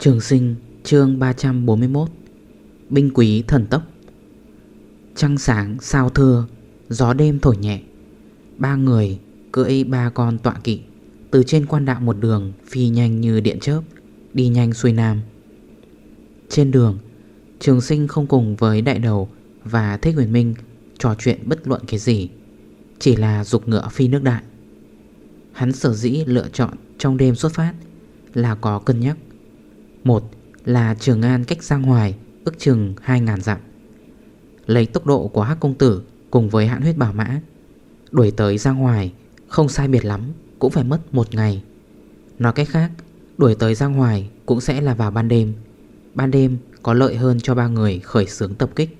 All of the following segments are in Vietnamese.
Trường sinh, chương 341 Binh quý thần tốc. Trăng sáng, sao thưa, Gió đêm thổi nhẹ. Ba người, cưỡi ba con tọa kỵ, Từ trên quan đạo một đường, Phi nhanh như điện chớp, Đi nhanh xuôi nam. Trên đường, Trường sinh không cùng với đại đầu Và Thích Huyền Minh Trò chuyện bất luận cái gì, Chỉ là dục ngựa phi nước đại. Hắn sở dĩ lựa chọn trong đêm xuất phát Là có cân nhắc một là Trường An cách Giang Hoài ước chừng 2.000 dặm. Lấy tốc độ của Hắc Công Tử cùng với hãn huyết bảo mã, Đuổi tới Giang Hoài không sai biệt lắm, cũng phải mất một ngày. Nói cách khác, đuổi tới Giang Hoài cũng sẽ là vào ban đêm. Ban đêm có lợi hơn cho ba người khởi xướng tập kích.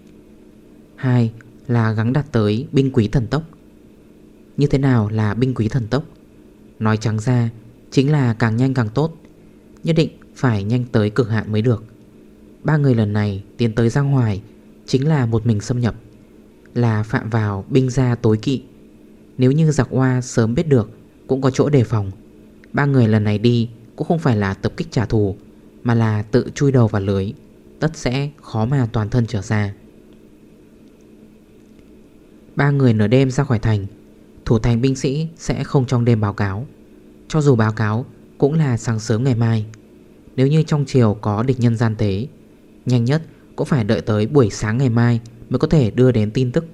Hai là gắng đặt tới binh quý thần tốc. Như thế nào là binh quý thần tốc? Nói trắng ra, chính là càng nhanh càng tốt. Nhất định phải nhanh tới cực hạn mới được. Ba người lần này tiến tới Giang Hoài Chính là một mình xâm nhập, Là phạm vào binh gia tối kỵ. Nếu như giặc hoa sớm biết được Cũng có chỗ đề phòng, Ba người lần này đi Cũng không phải là tập kích trả thù, Mà là tự chui đầu vào lưới, Tất sẽ khó mà toàn thân trở ra. Ba người nửa đêm ra khỏi thành, Thủ thành binh sĩ sẽ không trong đêm báo cáo, Cho dù báo cáo Cũng là sáng sớm ngày mai nếu như trong chiều có địch nhân gian tế, Nhanh nhất cũng phải đợi tới buổi sáng ngày mai Mới có thể đưa đến tin tức.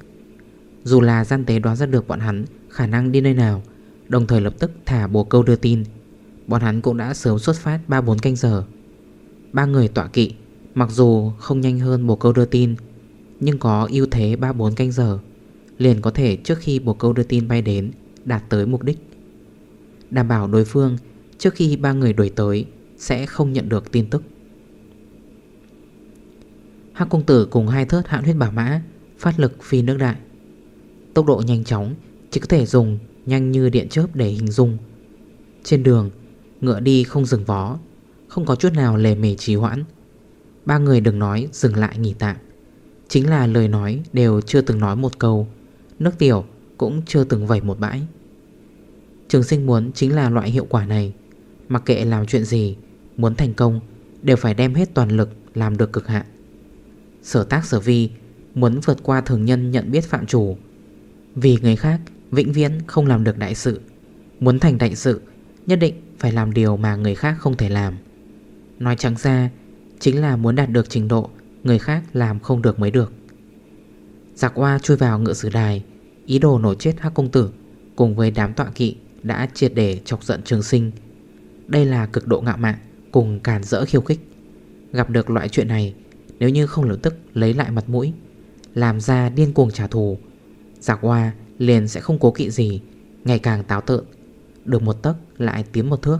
Dù là gian tế đoán ra được bọn hắn Khả năng đi nơi nào, Đồng thời lập tức thả bồ câu đưa tin, Bọn hắn cũng đã sớm xuất phát 3-4 canh giờ. Ba người tọa kỵ, Mặc dù không nhanh hơn bồ câu đưa tin, Nhưng có ưu thế 3-4 canh giờ, Liền có thể trước khi bồ câu đưa tin bay đến, Đạt tới mục đích. Đảm bảo đối phương Trước khi ba người đuổi tới sẽ không nhận được tin tức. Hắc công tử cùng hai thớt hãn huyết bảo mã Phát lực phi nước đại. Tốc độ nhanh chóng, Chỉ có thể dùng nhanh như điện chớp để hình dung. Trên đường, Ngựa đi không dừng vó, Không có chút nào lề mề trì hoãn. Ba người đừng nói dừng lại nghỉ tạm. Chính là lời nói đều chưa từng nói một câu, Nước tiểu cũng chưa từng vẩy một bãi. Trường sinh muốn chính là loại hiệu quả này, Mặc kệ làm chuyện gì Muốn thành công Đều phải đem hết toàn lực làm được cực hạn. Sở tác sở vi Muốn vượt qua thường nhân nhận biết phạm chủ. Vì người khác, Vĩnh viễn không làm được đại sự. Muốn thành đại sự, Nhất định phải làm điều mà người khác không thể làm. Nói trắng ra, Chính là muốn đạt được trình độ Người khác làm không được mới được. Giặc hoa chui vào ngựa sử đài, Ý đồ nổ chết hắc công tử Cùng với đám tọa kỵ Đã triệt để chọc giận trường sinh. Đây là cực độ ngạo mạn. Cùng càn rỡ khiêu khích. Gặp được loại chuyện này, Nếu như không lập tức lấy lại mặt mũi, Làm ra điên cuồng trả thù, Giặc hoa liền sẽ không cố kỵ gì, Ngày càng táo tợn. Được một tấc lại tiến một thước.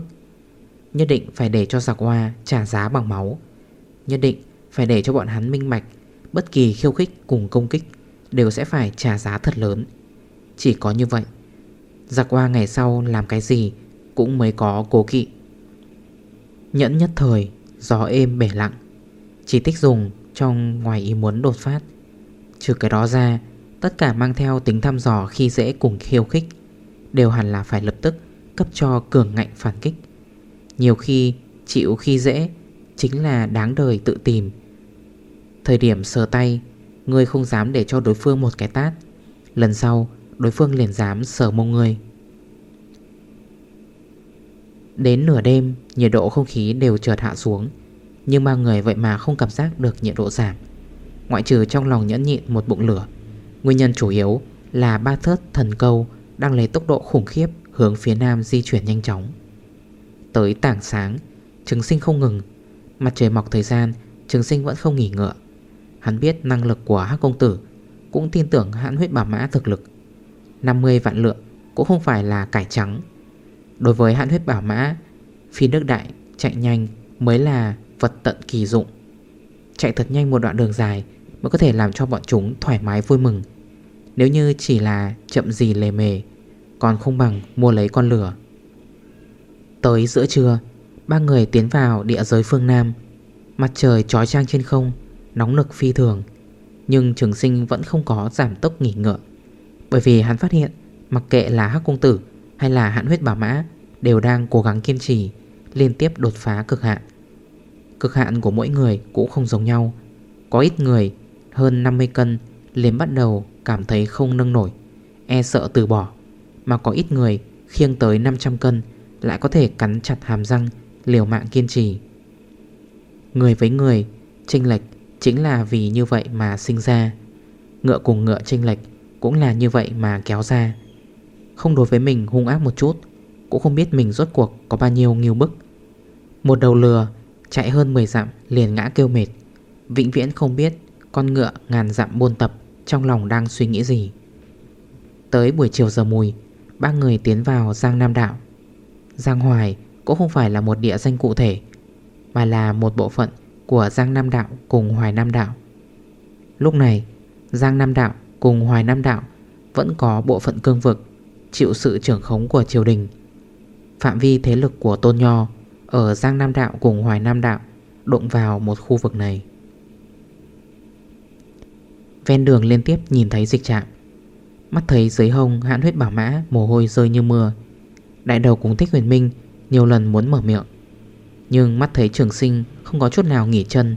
Nhất định phải để cho giặc hoa trả giá bằng máu. Nhất định phải để cho bọn hắn minh mạch Bất kỳ khiêu khích cùng công kích Đều sẽ phải trả giá thật lớn. Chỉ có như vậy, Giặc hoa ngày sau làm cái gì Cũng mới có cố kỵ. Nhẫn nhất thời, Gió êm bể lặng. Chỉ tích dùng trong ngoài ý muốn đột phát. Trừ cái đó ra, Tất cả mang theo tính thăm dò khi dễ cùng khiêu khích Đều hẳn là phải lập tức Cấp cho cường ngạnh phản kích. Nhiều khi chịu khi dễ Chính là đáng đời tự tìm. Thời điểm sờ tay, Ngươi không dám để cho đối phương một cái tát. Lần sau, đối phương liền dám sờ mông ngươi. Đến nửa đêm, nhiệt độ không khí đều chợt hạ xuống. Nhưng ba người vậy mà không cảm giác được nhiệt độ giảm. Ngoại trừ trong lòng nhẫn nhịn một bụng lửa, Nguyên nhân chủ yếu là ba thớt thần câu Đang lấy tốc độ khủng khiếp hướng phía nam di chuyển nhanh chóng. Tới tảng sáng Trứng sinh không ngừng. Mặt trời mọc thời gian Trứng sinh vẫn không nghỉ ngựa. Hắn biết năng lực của Hắc Công Tử Cũng tin tưởng hãn huyết bảo mã thực lực. 50 vạn lượng cũng không phải là cải trắng. Đối với hạn huyết bảo mã, Phi nước đại chạy nhanh mới là vật tận kỳ dụng. Chạy thật nhanh một đoạn đường dài Mới có thể làm cho bọn chúng thoải mái vui mừng. Nếu như chỉ là chậm gì lề mề, Còn không bằng mua lấy con lửa. Tới giữa trưa, Ba người tiến vào địa giới phương Nam. Mặt trời trói trang trên không, Nóng nực phi thường, Nhưng trường sinh vẫn không có giảm tốc nghỉ ngựa. Bởi vì hắn phát hiện Mặc kệ là Hắc Công Tử hay là hạn huyết bảo mã Đều đang cố gắng kiên trì, Liên tiếp đột phá cực hạn. Cực hạn của mỗi người cũng không giống nhau. Có ít người, hơn 50 cân, liền bắt đầu cảm thấy không nâng nổi E sợ từ bỏ. Mà có ít người, khiêng tới 500 cân, Lại có thể cắn chặt hàm răng, Liều mạng kiên trì. Người với người, chênh lệch chính là vì như vậy mà sinh ra. Ngựa cùng ngựa chênh lệch Cũng là như vậy mà kéo ra. Không đối với mình hung ác một chút, Cũng không biết mình rốt cuộc có bao nhiêu nghiêu bức. Một đầu lừa, Chạy hơn 10 dặm liền ngã kêu mệt. Vĩnh viễn không biết Con ngựa ngàn dặm buôn tập Trong lòng đang suy nghĩ gì. Tới buổi chiều giờ mùi, Ba người tiến vào Giang Nam Đạo. Giang Hoài cũng không phải là một địa danh cụ thể, Mà là một bộ phận của Giang Nam Đạo cùng Hoài Nam Đạo. Lúc này, Giang Nam Đạo cùng Hoài Nam Đạo Vẫn có bộ phận cương vực Chịu sự trưởng khống của triều đình. Phạm vi thế lực của Tôn Nho Ở Giang Nam Đạo cùng Hoài Nam Đạo Đụng vào một khu vực này. Ven đường liên tiếp nhìn thấy dịch trạm Mắt thấy dưới hông hãn huyết bảo mã, Mồ hôi rơi như mưa. Đại đầu cũng thích huyền minh Nhiều lần muốn mở miệng, Nhưng mắt thấy trường sinh không có chút nào nghỉ chân,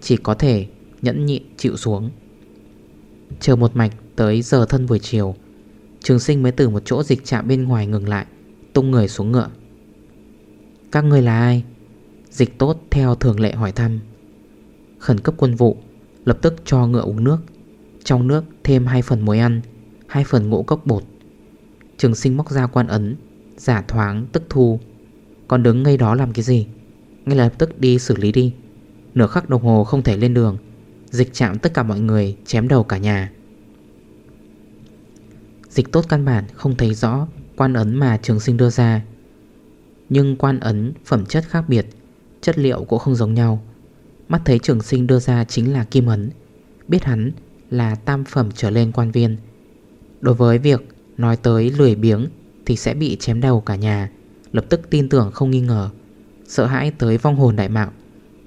Chỉ có thể nhẫn nhịn chịu xuống. Chờ một mạch tới giờ thân buổi chiều Trường sinh mới từ một chỗ dịch trạm bên ngoài ngừng lại, Tung người xuống ngựa. Các người là ai? Dịch tốt theo thường lệ hỏi thăm. Khẩn cấp quân vụ, Lập tức cho ngựa uống nước, Trong nước thêm 2 phần muối ăn 2 phần ngũ cốc bột. Trường sinh móc ra quan ấn, Giả thoáng tức thu. Còn đứng ngay đó làm cái gì? Ngay lập tức đi xử lý đi. Nửa khắc đồng hồ không thể lên đường, Dịch chạm tất cả mọi người chém đầu cả nhà. Dịch tốt căn bản, không thấy rõ Quan ấn mà trường sinh đưa ra. Nhưng quan ấn, phẩm chất khác biệt, Chất liệu cũng không giống nhau. Mắt thấy trường sinh đưa ra chính là kim ấn, Biết hắn là tam phẩm trở lên quan viên. Đối với việc nói tới lười biếng Thì sẽ bị chém đầu cả nhà, Lập tức tin tưởng không nghi ngờ. Sợ hãi tới vong hồn đại mạo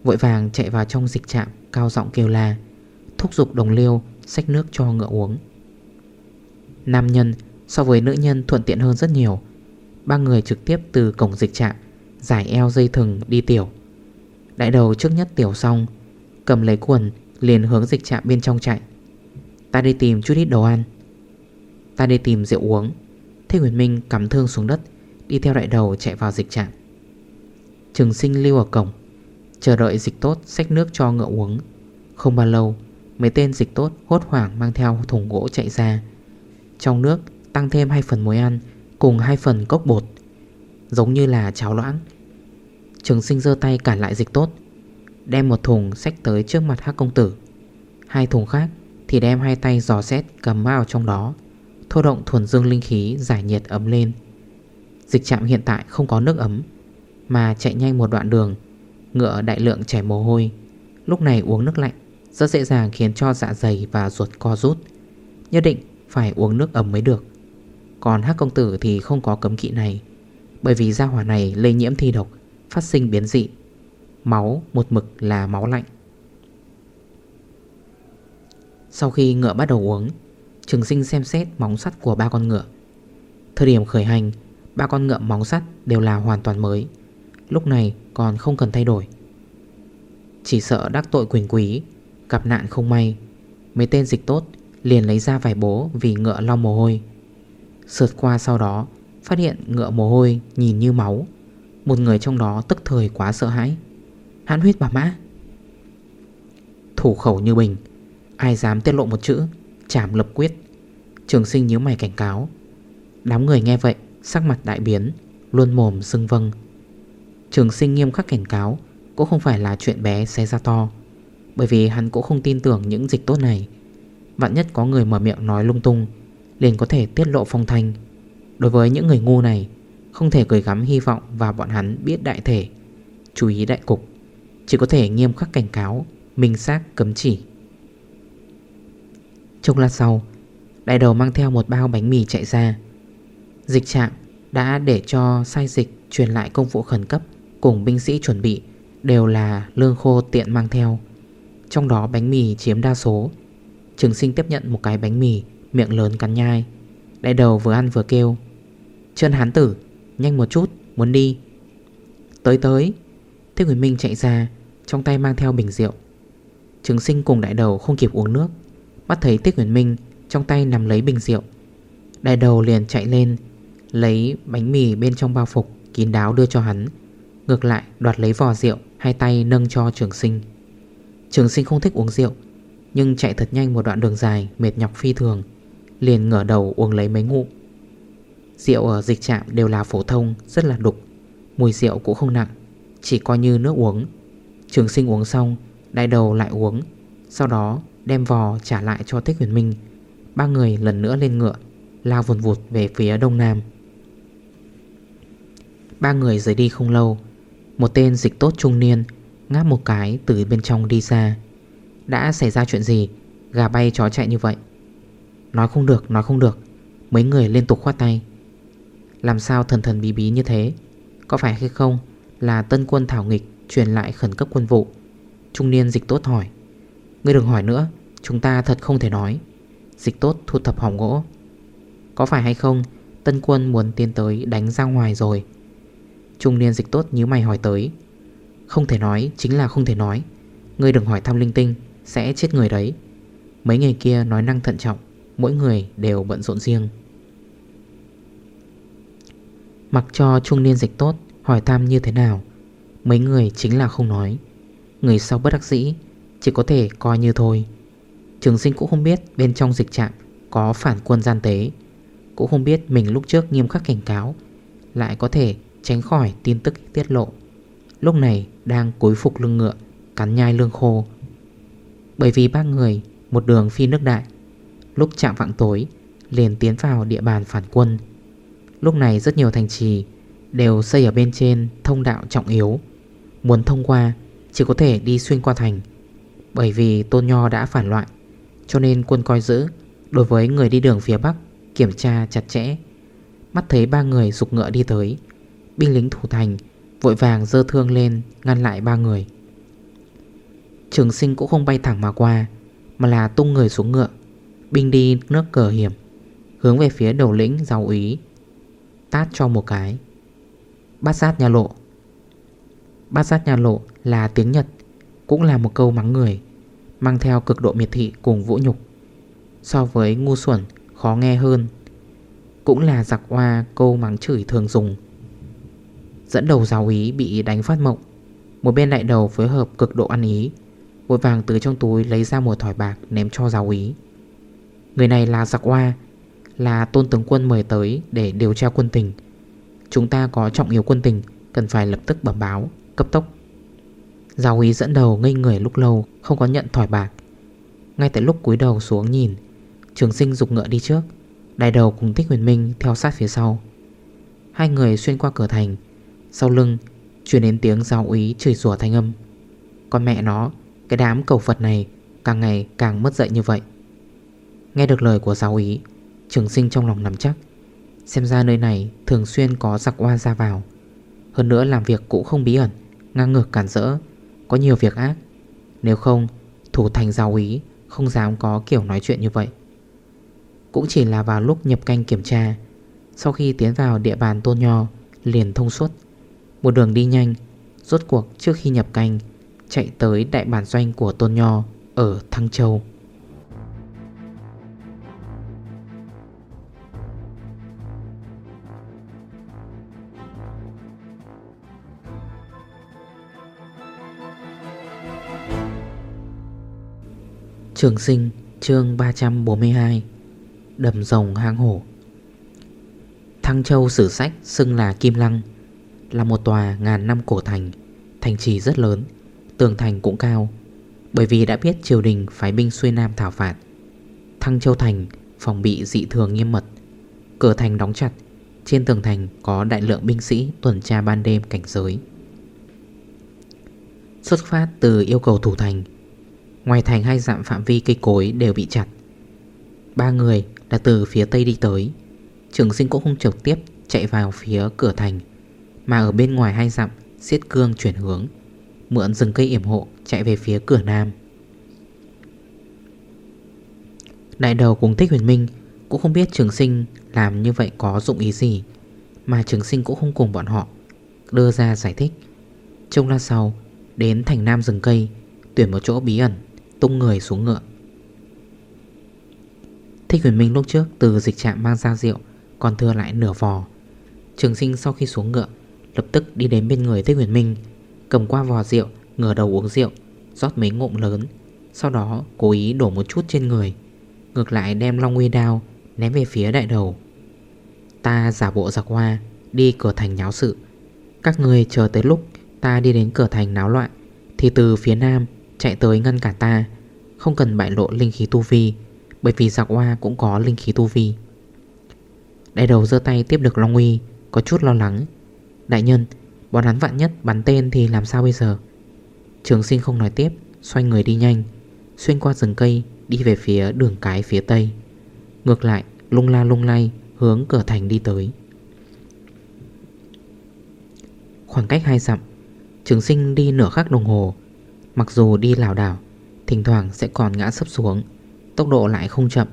Vội vàng chạy vào trong dịch trạm, Cao giọng kêu la, Thúc giục đồng liêu Xách nước cho ngựa uống. Nam nhân so với nữ nhân thuận tiện hơn rất nhiều. Ba người trực tiếp từ cổng dịch trạm, Giải eo dây thừng đi tiểu. Đại đầu trước nhất tiểu xong, Cầm lấy quần, liền hướng dịch trạm bên trong chạy. Ta đi tìm chút ít đồ ăn. Ta đi tìm rượu uống. Thế nguyệt Minh cắm thương xuống đất, Đi theo đại đầu chạy vào dịch trạm. Trường sinh lưu ở cổng, Chờ đợi dịch tốt xách nước cho ngựa uống. Không bao lâu, Mấy tên dịch tốt hốt hoảng mang theo thùng gỗ chạy ra trong nước tăng thêm 2 phần muối ăn Cùng 2 phần cốc bột, Giống như là cháo loãng. Trường sinh dơ tay cản lại dịch tốt, Đem một thùng xách tới trước mặt hắc công tử. Hai thùng khác Thì đem hai tay giò xét cầm vào trong đó, Thô động thuần dương linh khí giải nhiệt ấm lên. Dịch trạm hiện tại không có nước ấm, Mà chạy nhanh một đoạn đường, Ngựa đại lượng chảy mồ hôi. Lúc này uống nước lạnh Rất dễ dàng khiến cho dạ dày và ruột co rút. Nhất định phải uống nước ấm mới được. Còn hắc công tử thì không có cấm kỵ này, Bởi vì gia hỏa này lây nhiễm thi độc, Phát sinh biến dị. Máu một mực là máu lạnh. Sau khi ngựa bắt đầu uống, Trường sinh xem xét móng sắt của ba con ngựa. Thời điểm khởi hành, Ba con ngựa móng sắt đều là hoàn toàn mới, Lúc này còn không cần thay đổi. Chỉ sợ đắc tội quyền quý, Gặp nạn không may, Mấy tên dịch tốt liền lấy ra vài bố Vì ngựa lau mồ hôi. Sượt qua sau đó, Phát hiện ngựa mồ hôi nhìn như máu. Một người trong đó tức thời quá sợ hãi. Hãn huyết bà mã. Thủ khẩu như bình, Ai dám tiết lộ một chữ, Chảm lập quyết. Trường sinh nhíu mày cảnh cáo. Đám người nghe vậy, Sắc mặt đại biến, Luôn mồm xưng vâng. Trường sinh nghiêm khắc cảnh cáo, Cũng không phải là chuyện bé xé ra to. Bởi vì hắn cũng không tin tưởng những dịch tốt này. Vạn nhất có người mở miệng nói lung tung, Liền có thể tiết lộ phong thanh. Đối với những người ngu này, Không thể gửi gắm hy vọng vào bọn hắn biết đại thể, Chú ý đại cục. Chỉ có thể nghiêm khắc cảnh cáo, Minh xác, cấm chỉ. Trong lát sau, Đại đầu mang theo một bao bánh mì chạy ra. Dịch trạng đã để cho sai dịch truyền lại công vụ khẩn cấp Cùng binh sĩ chuẩn bị Đều là lương khô tiện mang theo. Trong đó bánh mì chiếm đa số. Trường sinh tiếp nhận một cái bánh mì, Miệng lớn cắn nhai. Đại đầu vừa ăn vừa kêu Chân hán tử, Nhanh một chút, Muốn đi. Tới tới. Thế Nguyễn Minh chạy ra, Trong tay mang theo bình rượu. Trường sinh cùng đại đầu không kịp uống nước, Bắt thấy Tiết Nguyễn Minh Trong tay nằm lấy bình rượu. Đại đầu liền chạy lên, Lấy bánh mì bên trong bao phục, Kín đáo đưa cho hắn, Ngược lại đoạt lấy vò rượu, Hai tay nâng cho trường sinh. Trường sinh không thích uống rượu nhưng chạy thật nhanh một đoạn đường dài, Mệt nhọc phi thường. Liền ngửa đầu uống lấy mấy ngụ. Rượu ở dịch trạm đều là phổ thông, Rất là đục. Mùi rượu cũng không nặng, Chỉ coi như nước uống. Trường sinh uống xong Đại đầu lại uống. Sau đó, đem vò trả lại cho Thích Huyền Minh. Ba người lần nữa lên ngựa, Lao vùn vụt về phía đông nam. Ba người rời đi không lâu, Một tên dịch tốt trung niên Ngáp một cái từ bên trong đi ra. Đã xảy ra chuyện gì? Gà bay chó chạy như vậy. Nói không được, nói không được. Mấy người liên tục khoát tay. Làm sao thần thần bí bí như thế? Có phải hay không là tân quân thảo nghịch Truyền lại khẩn cấp quân vụ? Trung niên dịch tốt hỏi. Ngươi đừng hỏi nữa, Chúng ta thật không thể nói. Dịch tốt thu thập hỏng gỗ. Có phải hay không Tân quân muốn tiến tới đánh ra ngoài rồi? Trung niên dịch tốt như mày hỏi tới. Không thể nói, chính là không thể nói. Ngươi đừng hỏi thăm linh tinh. Sẽ chết người đấy. Mấy người kia nói năng thận trọng, Mỗi người đều bận rộn riêng. Mặc cho trung niên dịch tốt, Hỏi thăm như thế nào, Mấy người chính là không nói. Người sau bất đắc dĩ, Chỉ có thể coi như thôi. Trường sinh cũng không biết bên trong dịch trạm Có phản quân gian tế, Cũng không biết mình lúc trước nghiêm khắc cảnh cáo, Lại có thể tránh khỏi tin tức tiết lộ. Lúc này đang cúi phục lưng ngựa, Cắn nhai lương khô bởi vì ba người, Một đường phi nước đại. Lúc chạm vạng tối, Liền tiến vào địa bàn phản quân. Lúc này rất nhiều thành trì Đều xây ở bên trên thông đạo trọng yếu. Muốn thông qua, Chỉ có thể đi xuyên qua thành. Bởi vì Tôn Nho đã phản loạn Cho nên quân coi giữ, Đối với người đi đường phía Bắc, Kiểm tra chặt chẽ. Mắt thấy ba người dục ngựa đi tới, Binh lính thủ thành Vội vàng dơ thương lên Ngăn lại ba người. Trường sinh cũng không bay thẳng mà qua, Mà là tung người xuống ngựa, Binh đi nước cờ hiểm, Hướng về phía đầu lĩnh giáo úy, Tát cho một cái. Bát sát nhà lộ. Bát sát nhà lộ là tiếng Nhật, Cũng là một câu mắng người, Mang theo cực độ miệt thị cùng vũ nhục. So với ngu xuẩn, khó nghe hơn, Cũng là giặc hoa câu mắng chửi thường dùng. Dẫn đầu giáo ý bị đánh phát mộng, Một bên đại đầu phối hợp cực độ ăn ý Vội vàng từ trong túi lấy ra một thỏi bạc ném cho giáo ý Người này là giặc hoa Là tôn tướng quân mời tới để điều tra quân tình. Chúng ta có trọng yếu quân tình, Cần phải lập tức bẩm báo, Cấp tốc. Giáo úy dẫn đầu ngây người lúc lâu, Không có nhận thỏi bạc. Ngay tại lúc cúi đầu xuống nhìn, Trường sinh dục ngựa đi trước. Đại đầu cùng Thích Huyền Minh theo sát phía sau. Hai người xuyên qua cửa thành. Sau lưng Chuyển đến tiếng giáo úy chửi rủa thanh âm. Con mẹ nó cái đám cầu Phật này Càng ngày càng mất dậy như vậy. Nghe được lời của giáo úy Trường sinh trong lòng nắm chắc. Xem ra nơi này thường xuyên có giặc oa ra vào. Hơn nữa làm việc cũng không bí ẩn, Ngang ngược cản rỡ, Có nhiều việc ác. Nếu không, thủ thành giáo ý Không dám có kiểu nói chuyện như vậy. Cũng chỉ là vào lúc nhập canh kiểm tra, Sau khi tiến vào địa bàn tôn nho, Liền thông suốt. Một đường đi nhanh, Rốt cuộc trước khi nhập canh Chạy tới đại bản doanh của tôn nho Ở Thăng Châu. Trường sinh, chương 342 Đầm rồng hang hổ. Thăng Châu sử sách xưng là Kim Lăng, Là một tòa ngàn năm cổ thành Thành trì rất lớn. Tường thành cũng cao, Bởi vì đã biết triều đình phái binh xuôi nam thảo phạt. Thăng Châu Thành phòng bị dị thường nghiêm mật, Cửa thành đóng chặt, Trên tường thành có đại lượng binh sĩ tuần tra ban đêm cảnh giới. Xuất phát từ yêu cầu thủ thành, Ngoài thành hai dặm phạm vi cây cối đều bị chặt. Ba người là từ phía tây đi tới, Trường sinh cũng không trực tiếp chạy vào phía cửa thành, Mà ở bên ngoài hai dặm Xiết cương chuyển hướng. Mượn rừng cây yểm hộ chạy về phía cửa nam. Đại đầu cùng Thích Huyền Minh Cũng không biết trường sinh làm như vậy có dụng ý gì, Mà trường sinh cũng không cùng bọn họ, Đưa ra giải thích. Trông la sau, Đến thành nam rừng cây, Tuyển một chỗ bí ẩn, Tung người xuống ngựa. Thích huyền minh lúc trước từ dịch trạm mang ra rượu, Còn thừa lại nửa vò. Trường sinh sau khi xuống ngựa, Lập tức đi đến bên người Thích huyền minh Cầm qua vò rượu, Ngửa đầu uống rượu, rót mấy ngụm lớn. Sau đó, cố ý đổ một chút trên người, Ngược lại đem long nguy đao Ném về phía đại đầu. Ta giả bộ giặc hoa Đi cửa thành nháo sự. Các người chờ tới lúc ta đi đến cửa thành náo loạn, Thì từ phía nam chạy tới ngăn cả ta. Không cần bại lộ linh khí tu vi, Bởi vì giặc hoa cũng có linh khí tu vi. Đại đầu dơ tay tiếp được Long Nguy Có chút lo lắng. Đại nhân Bọn hắn vạn nhất bắn tên thì làm sao bây giờ? Trường sinh không nói tiếp, Xoay người đi nhanh, Xuyên qua rừng cây, Đi về phía đường cái phía tây. Ngược lại, lung la lung lay, Hướng cửa thành đi tới. Khoảng cách hai dặm, Trường sinh đi nửa khắc đồng hồ. Mặc dù đi lào đảo, Thỉnh thoảng sẽ còn ngã sấp xuống, Tốc độ lại không chậm.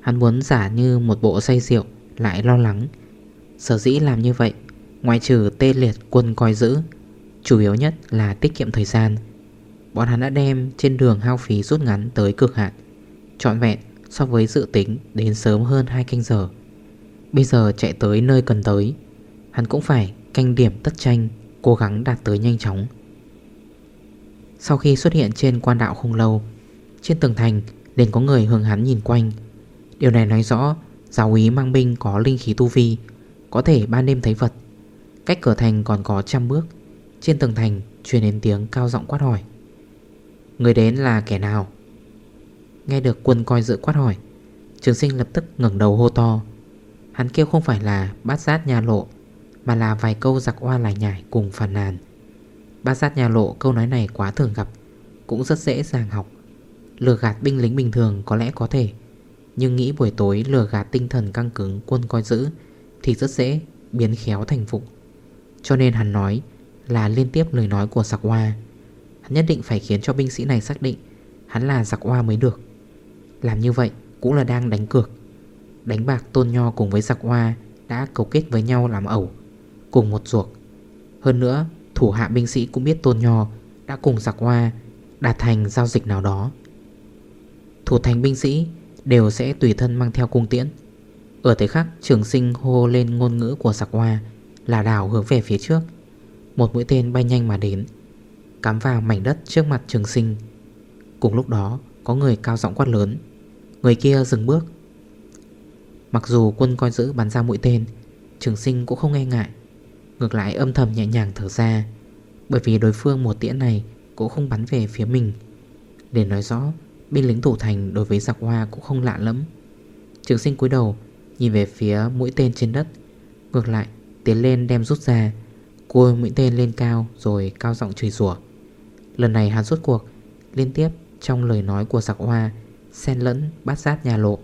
Hắn muốn giả như một bộ say rượu, Lại lo lắng. Sở dĩ làm như vậy Ngoài trừ tê liệt quân coi giữ, Chủ yếu nhất là tiết kiệm thời gian, Bọn hắn đã đem trên đường hao phí rút ngắn tới cực hạn, Trọn vẹn so với dự tính đến sớm hơn 2 canh giờ. Bây giờ chạy tới nơi cần tới, Hắn cũng phải canh điểm tất tranh, Cố gắng đạt tới nhanh chóng. Sau khi xuất hiện trên quan đạo không lâu, Trên tường thành liền có người hướng hắn nhìn quanh. Điều này nói rõ Giáo úy mang binh có linh khí tu vi, Có thể ban đêm thấy vật Cách cửa thành còn có trăm bước. Trên tường thành truyền đến tiếng cao giọng quát hỏi. Người đến là kẻ nào? Nghe được quân coi dự quát hỏi, Trường sinh lập tức ngẩng đầu hô to. Hắn kêu không phải là bát giác nhà lộ, Mà là vài câu giặc oa lại nhải cùng phàn nàn. Bát giác nhà lộ câu nói này quá thường gặp, Cũng rất dễ dàng học. Lừa gạt binh lính bình thường có lẽ có thể, Nhưng nghĩ buổi tối lừa gạt tinh thần căng cứng quân coi giữ Thì rất dễ biến khéo thành phục. Cho nên hắn nói là liên tiếp lời nói của giặc hoa. Hắn nhất định phải khiến cho binh sĩ này xác định Hắn là giặc hoa mới được. Làm như vậy cũng là đang đánh cược. Đánh bạc tôn nho cùng với giặc hoa Đã cấu kết với nhau làm ẩu, Cùng một ruột. Hơn nữa, thủ hạ binh sĩ cũng biết tôn nho Đã cùng giặc hoa Đạt thành giao dịch nào đó. Thủ thành binh sĩ Đều sẽ tùy thân mang theo cung tiễn. Ở thế khắc trường sinh hô lên ngôn ngữ của giặc hoa là đảo hướng về phía trước. Một mũi tên bay nhanh mà đến, Cắm vào mảnh đất trước mặt trường sinh. Cùng lúc đó, có người cao giọng quát lớn. Người kia dừng bước. Mặc dù quân coi giữ bắn ra mũi tên, Trường sinh cũng không nghe ngại. Ngược lại âm thầm nhẹ nhàng thở ra, Bởi vì đối phương một tiễn này Cũng không bắn về phía mình. Để nói rõ, Binh lính thủ thành đối với giặc hoa cũng không lạ lắm Trường sinh cúi đầu, Nhìn về phía mũi tên trên đất. Ngược lại tiến lên đem rút ra. Côi mũi tên lên cao Rồi cao giọng chửi rủa. Lần này hắn rốt cuộc, Liên tiếp trong lời nói của giặc hoa, Xen lẫn bát giác nhà lộ.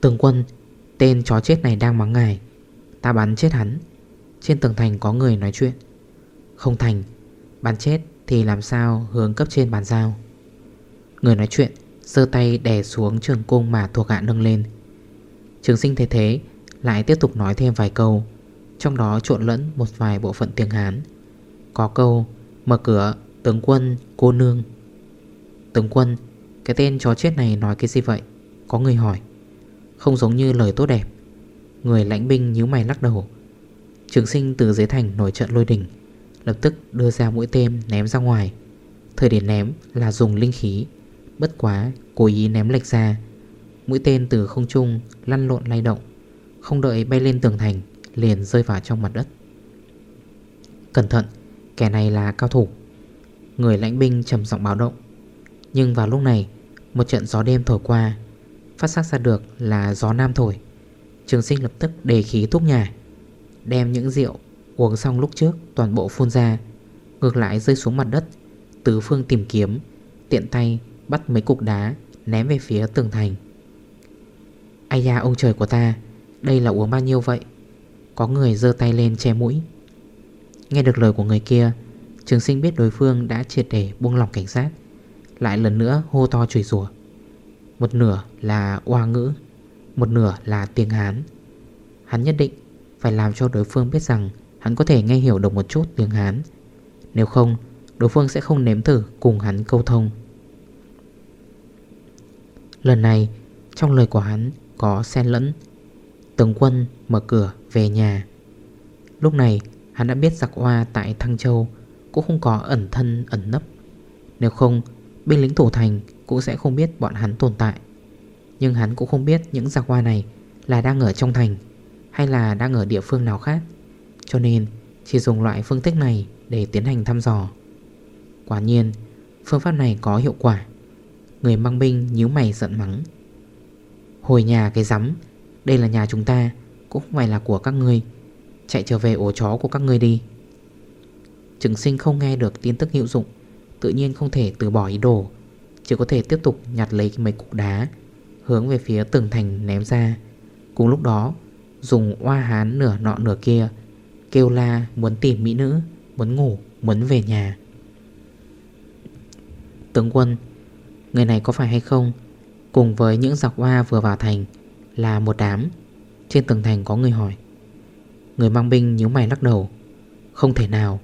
Tường quân, Tên chó chết này đang mắng ngài. Ta bắn chết hắn. Trên tường thành có người nói chuyện. Không thành, Bắn chết thì làm sao hướng cấp trên bàn giao? Người nói chuyện Sơ tay đè xuống trường cung mà thuộc hạ nâng lên. Trường sinh thế thế lại tiếp tục nói thêm vài câu. Trong đó trộn lẫn một vài bộ phận tiếng Hán. Có câu, Mở cửa, tướng quân, cô nương. Tướng quân, Cái tên chó chết này nói cái gì vậy? Có người hỏi. Không giống như lời tốt đẹp. Người lãnh binh nhíu mày lắc đầu. Trường sinh từ dưới thành nổi trận lôi đỉnh Lập tức đưa ra mũi tên ném ra ngoài. Thời điểm ném là dùng linh khí, Bất quá cố ý ném lệch ra. Mũi tên từ không trung lăn lộn lay động. Không đợi bay lên tường thành, Liền rơi vào trong mặt đất. Cẩn thận, Kẻ này là cao thủ. Người lãnh binh trầm giọng báo động. Nhưng vào lúc này, Một trận gió đêm thổi qua, Phát sắc ra được là gió nam thổi. Trường sinh lập tức đề khí thuốc nhà, Đem những rượu uống xong lúc trước Toàn bộ phun ra, Ngược lại rơi xuống mặt đất, Tứ phương tìm kiếm, Tiện tay bắt mấy cục đá Ném về phía tường thành. Ây da ông trời của ta đây là uống bao nhiêu vậy? Có người dơ tay lên che mũi. Nghe được lời của người kia, Trường sinh biết đối phương đã triệt để buông lòng cảnh sát. Lại lần nữa hô to chửi rủa. Một nửa là oa ngữ, Một nửa là tiếng Hán. Hắn nhất định phải làm cho đối phương biết rằng Hắn có thể nghe hiểu được một chút tiếng Hán. Nếu không, Đối phương sẽ không nếm thử cùng hắn câu thông. Lần này, Trong lời của hắn có xen lẫn. Tướng quân mở cửa về nhà. Lúc này, hắn đã biết giặc hoa tại Thăng Châu Cũng không có ẩn thân, ẩn nấp. Nếu không, Binh lính thủ thành cũng sẽ không biết bọn hắn tồn tại. Nhưng hắn cũng không biết những giặc hoa này Là đang ở trong thành Hay là đang ở địa phương nào khác, Cho nên chỉ dùng loại phương thức này Để tiến hành thăm dò. Quả nhiên, Phương pháp này có hiệu quả. Người mang binh nhíu mày giận mắng. Hồi nhà cái rắm đây là nhà chúng ta Cũng không phải là của các người Chạy trở về ổ chó của các người đi. Trừng sinh không nghe được tin tức hữu dụng Tự nhiên không thể từ bỏ ý đồ Chỉ có thể tiếp tục nhặt lấy mấy cục đá Hướng về phía tường thành ném ra. Cùng lúc đó Dùng oa hán nửa nọ nửa kia Kêu la muốn tìm mỹ nữ Muốn ngủ, muốn về nhà. Tướng quân Người này có phải hay không? Cùng với những giặc hoa vừa vào thành là một đám. Trên tường thành có người hỏi. Người mang binh nhíu mày lắc đầu. Không thể nào.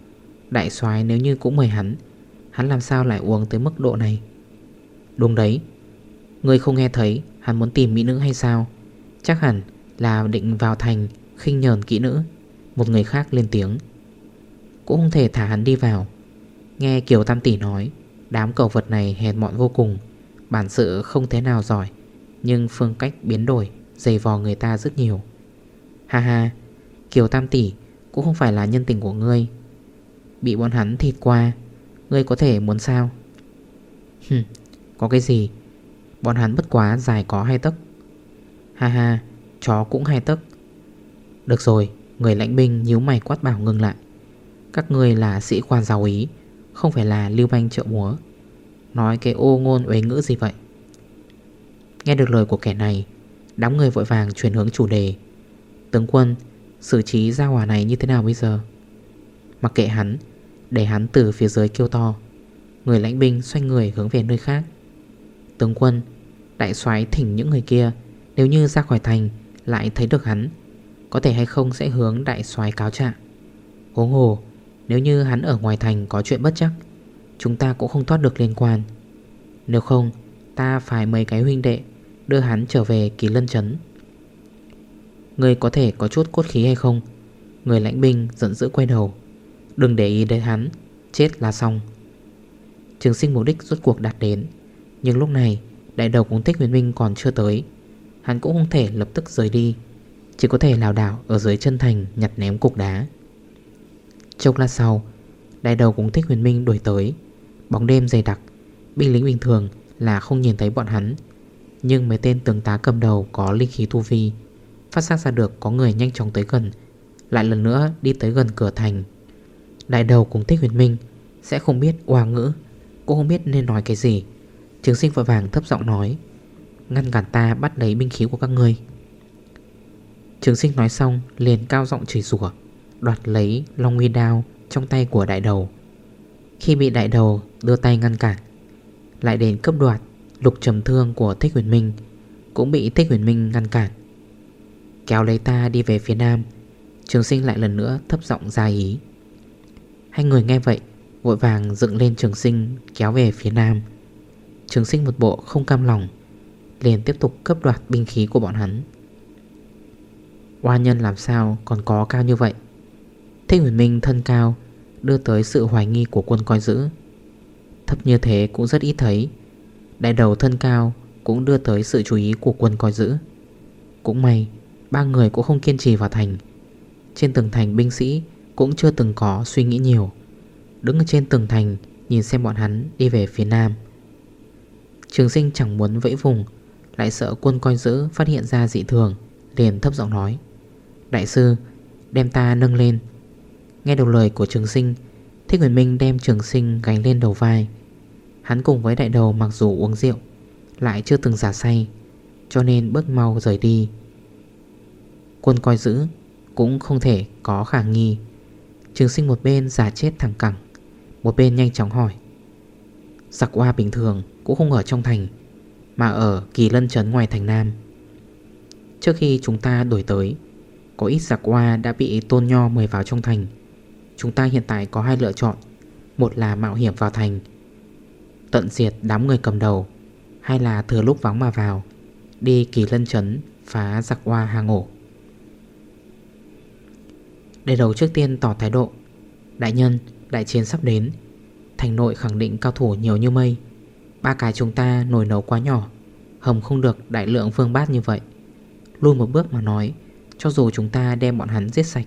Đại soái nếu như cũng mời hắn Hắn làm sao lại uống tới mức độ này? Đúng đấy. Người không nghe thấy, hắn muốn tìm mỹ nữ hay sao? Chắc hẳn là định vào thành khinh nhờn kỹ nữ. Một người khác lên tiếng. Cũng không thể thả hắn đi vào. Nghe Kiều Tam Tỷ nói, Đám cầu vật này hèn mọn vô cùng. Bản sự không thế nào giỏi, Nhưng phương cách biến đổi. Dày vò người ta rất nhiều. Ha ha, Kiều Tam Tỷ cũng không phải là nhân tình của ngươi. Bị bọn hắn thịt qua, Ngươi có thể muốn sao? Hừm Có cái gì? Bọn hắn bất quá dài có hai tấc. Ha ha, Chó cũng hai tấc. Được rồi, Người lãnh binh nhíu mày quát bảo ngừng lại. Các ngươi là sĩ quan giáo ý Không phải là lưu banh trợ múa. Nói cái ô ngôn uế ngữ gì vậy? Nghe được lời của kẻ này Đám người vội vàng chuyển hướng chủ đề. Tướng quân, Xử trí ra hỏa này như thế nào bây giờ? Mặc kệ hắn, Để hắn từ phía dưới kêu to. Người lãnh binh xoay người hướng về nơi khác. Tướng quân, Đại soái thỉnh những người kia, Nếu như ra khỏi thành, Lại thấy được hắn, Có thể hay không sẽ hướng đại soái cáo trạng? Hố hồ, Nếu như hắn ở ngoài thành có chuyện bất chắc, Chúng ta cũng không thoát được liên quan. Nếu không, Ta phải mấy cái huynh đệ Đưa hắn trở về kỳ lân chấn. Người có thể có chút cốt khí hay không? Người lãnh binh giận dữ quay đầu. Đừng để ý đến hắn. Chết là xong. Trường sinh mục đích rốt cuộc đạt đến. Nhưng lúc này, Đại đầu cũng thích huyền minh còn chưa tới. Hắn cũng không thể lập tức rời đi. Chỉ có thể lào đảo ở dưới chân thành Nhặt ném cục đá. Chốc lát sau, Đại đầu cũng thích huyền minh đuổi tới. Bóng đêm dày đặc. Binh lính bình thường là không nhìn thấy bọn hắn. Nhưng mấy tên tướng tá cầm đầu có linh khí tu vi. Phát giác ra được có người nhanh chóng tới gần. Lại lần nữa đi tới gần cửa thành. Đại đầu cùng thích huyền minh Sẽ không biết hoa ngữ, Cũng không biết nên nói cái gì. Trường sinh vội vàng thấp giọng nói, Ngăn cản ta bắt lấy binh khí của các ngươi. Trường sinh nói xong, liền cao giọng chửi rủa, Đoạt lấy long nguy đao Trong tay của đại đầu. Khi bị đại đầu đưa tay ngăn cản, Lại đến cấp đoạt Lục trầm thương của Thích Huyền Minh Cũng bị Thích Huyền Minh ngăn cản. Kéo lấy ta đi về phía nam, Trường sinh lại lần nữa thấp giọng ra ý. Hai người nghe vậy, Vội vàng dựng lên trường sinh Kéo về phía nam. Trường sinh một bộ không cam lòng, Liền tiếp tục cấp đoạt binh khí của bọn hắn. Hoa nhân làm sao còn có cao như vậy? Thích huyền minh thân cao, Đưa tới sự hoài nghi của quân coi giữ. Thấp như thế cũng rất ít thấy. Đại đầu thân cao Cũng đưa tới sự chú ý của quân coi giữ. Cũng may, Ba người cũng không kiên trì vào thành. Trên tường thành, binh sĩ Cũng chưa từng có suy nghĩ nhiều. Đứng ở trên tường thành, Nhìn xem bọn hắn đi về phía nam. Trường sinh chẳng muốn vẫy vùng, Lại sợ quân coi giữ phát hiện ra dị thường, Liền thấp giọng nói. Đại sư, đem ta nâng lên. Nghe đầu lời của trường sinh, Thích Nguyễn Minh đem trường sinh gánh lên đầu vai Hắn cùng với đại đầu mặc dù uống rượu, Lại chưa từng giả say, Cho nên bước mau rời đi. Quân coi giữ Cũng không thể có khả nghi. Trường sinh một bên giả chết thẳng cẳng, Một bên nhanh chóng hỏi. Giặc hoa bình thường cũng không ở trong thành, Mà ở kỳ lân trấn ngoài thành Nam. Trước khi chúng ta đổi tới, Có ít giặc hoa đã bị tôn nho mời vào trong thành. Chúng ta hiện tại có hai lựa chọn, Một là mạo hiểm vào thành Tận diệt đám người cầm đầu Hay là thừa lúc vắng mà vào Đi kỳ lân chấn phá giặc hoa hàng ổ Đề đầu trước tiên tỏ thái độ Đại nhân, đại chiến sắp đến Thành nội khẳng định cao thủ nhiều như mây. Ba cái chúng ta nồi nấu quá nhỏ Hầm không được đại lượng phương bát như vậy. Lui một bước mà nói Cho dù chúng ta đem bọn hắn giết sạch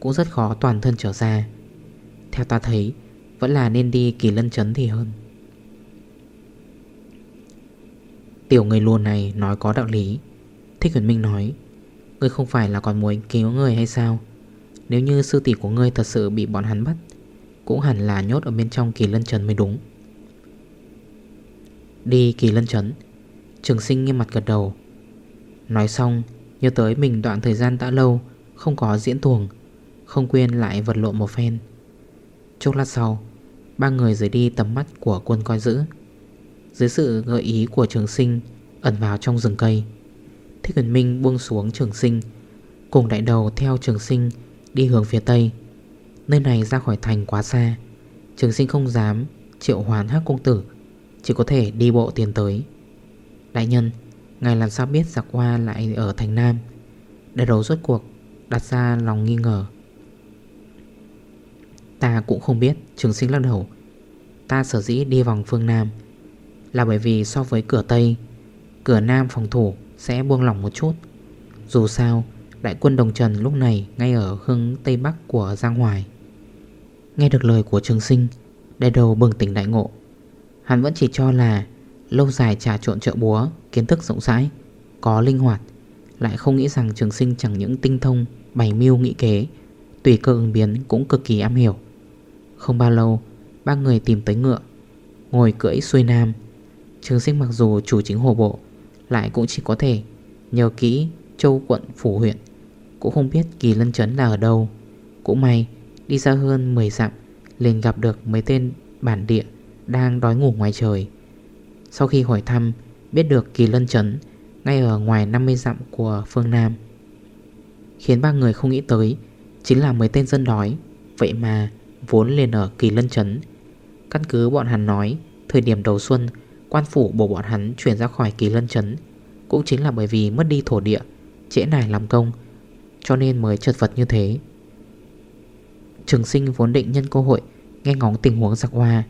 Cũng rất khó toàn thân trở ra. Theo ta thấy Vẫn là nên đi kỳ lân chấn thì hơn. Tiểu người luôn này nói có đạo lý. Thích Huyền Minh nói, Ngươi không phải là còn muốn cứu người hay sao? Nếu như sư tỷ của ngươi thật sự bị bọn hắn bắt, Cũng hẳn là nhốt ở bên trong kỳ lân trấn mới đúng. Đi kỳ lân trấn, Trường sinh nghiêm mặt gật đầu. Nói xong, Nhớ tới mình đoạn thời gian đã lâu Không có diễn tuồng, Không quên lại vật lộn một phen. Chốc lát sau, Ba người rời đi tầm mắt của quân coi giữ. Dưới sự gợi ý của trường sinh Ẩn vào trong rừng cây. Thích Huyền Minh buông xuống trường sinh, Cùng đại đầu theo trường sinh Đi hướng phía tây. Nơi này ra khỏi thành quá xa, Trường sinh không dám triệu hoán hắc công tử, Chỉ có thể đi bộ tiến tới. Đại nhân, Ngài làm sao biết giặc hoa lại ở thành Nam? Đại đầu rốt cuộc Đặt ra lòng nghi ngờ. Ta cũng không biết, Trường sinh lắc đầu. Ta sở dĩ đi vòng phương Nam là bởi vì so với cửa Tây, Cửa Nam phòng thủ sẽ buông lỏng một chút. Dù sao, Đại quân Đồng Trần lúc này ngay ở hướng Tây Bắc của Giang Hoài. Nghe được lời của Trường Sinh, Đại đầu bừng tỉnh đại ngộ. Hắn vẫn chỉ cho là Lâu dài trà trộn trợ búa, Kiến thức rộng rãi, Có linh hoạt, Lại không nghĩ rằng Trường Sinh chẳng những tinh thông, Bày mưu nghị kế, Tùy cơ ứng biến cũng cực kỳ am hiểu. Không bao lâu, Ba người tìm tới ngựa, Ngồi cưỡi xuôi nam Trường sinh mặc dù chủ chính hồ bộ, Lại cũng chỉ có thể nhờ kỹ châu quận phủ huyện, Cũng không biết kỳ lân chấn là ở đâu. Cũng may, đi xa hơn 10 dặm, liền gặp được mấy tên bản địa Đang đói ngủ ngoài trời. Sau khi hỏi thăm, Biết được kỳ lân chấn Ngay ở ngoài 50 dặm của phương Nam. Khiến ba người không nghĩ tới, Chính là mấy tên dân đói. Vậy mà vốn liền ở kỳ lân chấn Căn cứ bọn hắn nói, Thời điểm đầu xuân Quan phủ bộ bọn hắn chuyển ra khỏi kỳ lân chấn. Cũng chính là bởi vì mất đi thổ địa, Trễ nải làm công, Cho nên mới chật vật như thế. Trường sinh vốn định nhân cơ hội Nghe ngóng tình huống giặc hoa,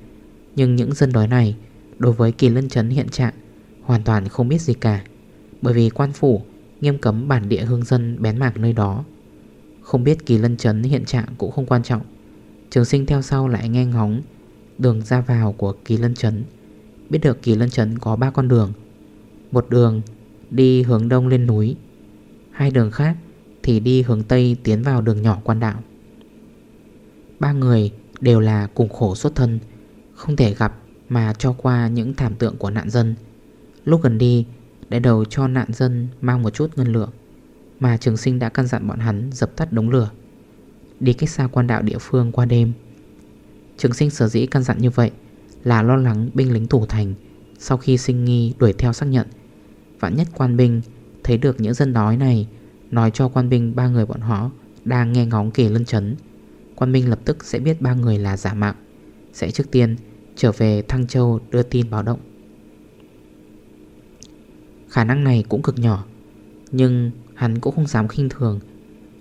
Nhưng những dân đói này Đối với kỳ lân chấn hiện trạng Hoàn toàn không biết gì cả, Bởi vì quan phủ nghiêm cấm bản địa hương dân bén mạc nơi đó. Không biết kỳ lân chấn hiện trạng cũng không quan trọng. Trường sinh theo sau lại nghe ngóng Đường ra vào của kỳ lân chấn. Biết được kỳ lân Trấn có 3 con đường. Một đường đi hướng đông lên núi, Hai đường khác thì đi hướng tây tiến vào đường nhỏ quan đạo. Ba người đều là cùng khổ xuất thân, Không thể gặp mà cho qua những thảm tượng của nạn dân. Lúc gần đi, Đại đầu cho nạn dân mang một chút ngân lượng Mà trường sinh đã căn dặn bọn hắn dập tắt đống lửa, Đi cách xa quan đạo địa phương qua đêm. Trường sinh sở dĩ căn dặn như vậy là lo lắng binh lính thủ thành Sau khi sinh nghi đuổi theo xác nhận. Vạn nhất quan binh Thấy được những dân đói này, Nói cho quan binh ba người bọn họ Đang nghe ngóng kề lân chấn, Quan binh lập tức sẽ biết ba người là giả mạo, Sẽ trước tiên trở về Thăng Châu đưa tin báo động. Khả năng này cũng cực nhỏ, Nhưng hắn cũng không dám khinh thường.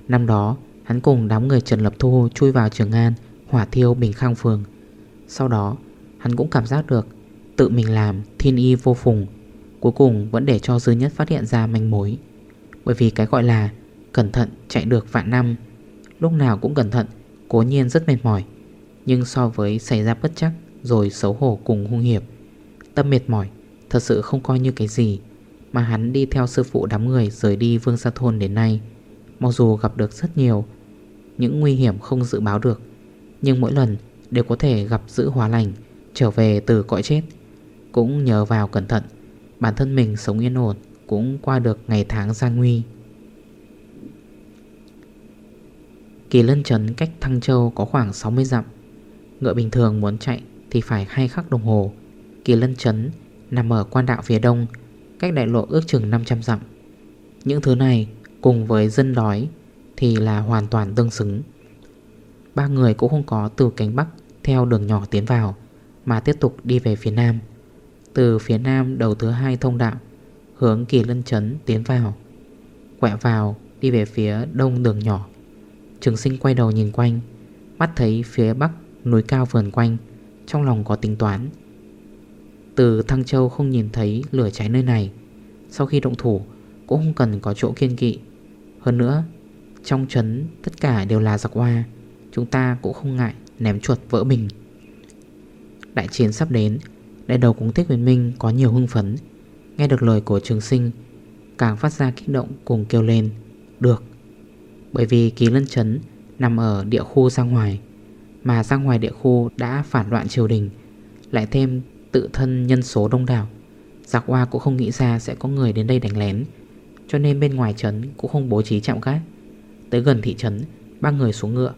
Năm đó, hắn cùng đám người Trần Lập Thu chui vào Trường An Hỏa thiêu Bình Khang Phường. Sau đó hắn cũng cảm giác được Tự mình làm thiên y vô phùng, Cuối cùng vẫn để cho dư nhất phát hiện ra manh mối. Bởi vì cái gọi là Cẩn thận chạy được vạn năm, Lúc nào cũng cẩn thận, Cố nhiên rất mệt mỏi, Nhưng so với xảy ra bất chắc Rồi xấu hổ cùng hung hiệp Tâm mệt mỏi Thật sự không coi như cái gì, Mà hắn đi theo sư phụ đám người rời đi Vương Sa Thôn đến nay. Mặc dù gặp được rất nhiều, Những nguy hiểm không dự báo được, Nhưng mỗi lần đều có thể gặp giữ hóa lành. Trở về từ cõi chết. Cũng nhờ vào cẩn thận, Bản thân mình sống yên ổn Cũng qua được ngày tháng gian nguy Kỳ lân trấn cách Thăng Châu có khoảng 60 dặm. Ngựa bình thường muốn chạy thì phải hai khắc đồng hồ. Kỳ lân trấn nằm ở quan đạo phía đông, Cách đại lộ ước chừng 500 dặm. Những thứ này cùng với dân đói Thì là hoàn toàn tương xứng. Ba người cũng không có từ cánh Bắc Theo đường nhỏ tiến vào. Mà tiếp tục đi về phía Nam. Từ phía Nam đầu thứ hai thông đạo, Hướng kỳ lân chấn tiến vào. Quẹo vào, đi về phía đông đường nhỏ. Trường sinh quay đầu nhìn quanh, Mắt thấy phía bắc núi cao vườn quanh, Trong lòng có tính toán. Từ Thăng Châu không nhìn thấy lửa cháy nơi này. Sau khi động thủ, Cũng không cần có chỗ kiên kỵ. Hơn nữa, Trong trấn tất cả đều là giặc hoa Chúng ta cũng không ngại ném chuột vỡ mình Đại chiến sắp đến. Đại đầu cũng thích huyền minh có nhiều hưng phấn. Nghe được lời của trường sinh, Càng phát ra kích động cùng kêu lên, Được. Bởi vì ký lân chấn nằm ở địa khu Giang Hoài, Mà Giang Hoài địa khu đã phản loạn triều đình, Lại thêm tự thân nhân số đông đảo. Giặc hoa cũng không nghĩ ra sẽ có người đến đây đánh lén, Cho nên bên ngoài trấn cũng không bố trí chạm gác. Tới gần thị trấn, Ba người xuống ngựa,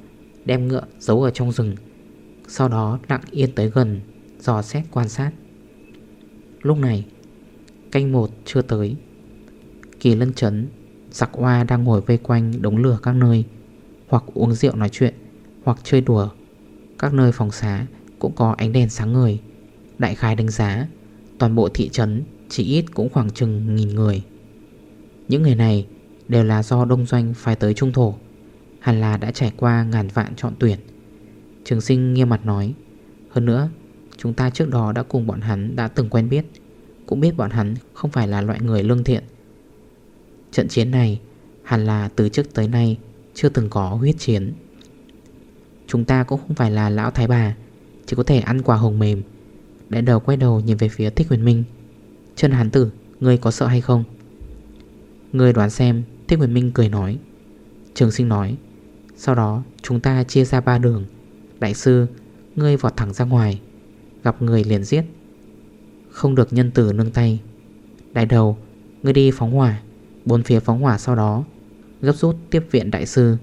Đem ngựa giấu ở trong rừng. Sau đó lặng yên tới gần, Dò xét quan sát. Lúc này, Canh một chưa tới. Kỳ lân chấn Giặc hoa đang ngồi vây quanh đống lửa các nơi, Hoặc uống rượu nói chuyện, Hoặc chơi đùa. Các nơi phòng xá cũng có ánh đèn sáng người Đại khái đánh giá, Toàn bộ thị trấn chỉ ít cũng khoảng chừng nghìn người. Những người này đều là do đông doanh phải tới trung thổ, Hẳn là đã trải qua ngàn vạn chọn tuyển. Trường sinh nghiêm mặt nói. Hơn nữa, Chúng ta trước đó đã cùng bọn hắn đã từng quen biết. Cũng biết bọn hắn không phải là loại người lương thiện. Trận chiến này Hẳn là từ trước tới nay Chưa từng có huyết chiến. Chúng ta cũng không phải là lão thái bà, Chỉ có thể ăn quả hồng mềm. Đại đầu quay đầu nhìn về phía Thích Huyền Minh. Chân hán tử, Ngươi có sợ hay không? Ngươi đoán xem, Thích Huyền Minh cười nói. Trường sinh nói. Sau đó, chúng ta chia ra ba đường. Đại sư, Ngươi vọt thẳng ra ngoài, Gặp người liền giết. Không được nhân tử nương tay. Đại đầu, Ngươi đi phóng hỏa, Bốn phía phóng hỏa sau đó, Gấp rút tiếp viện đại sư.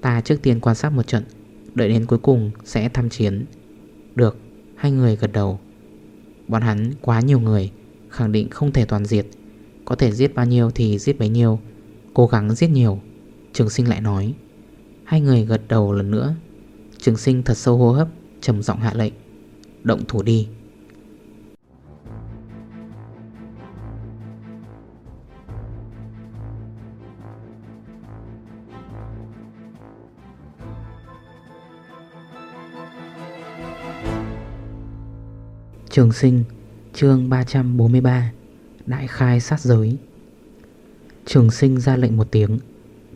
Ta trước tiên quan sát một trận, Đợi đến cuối cùng sẽ tham chiến. Được, Hai người gật đầu. Bọn hắn quá nhiều người, Khẳng định không thể toàn diệt. Có thể giết bao nhiêu thì giết bấy nhiêu, Cố gắng giết nhiều, Trường sinh lại nói. Hai người gật đầu lần nữa. Trường sinh thật sâu hô hấp, trầm giọng hạ lệnh. Động thủ đi. Trường sinh, chương 343 Đại khai sát giới. Trường sinh ra lệnh một tiếng,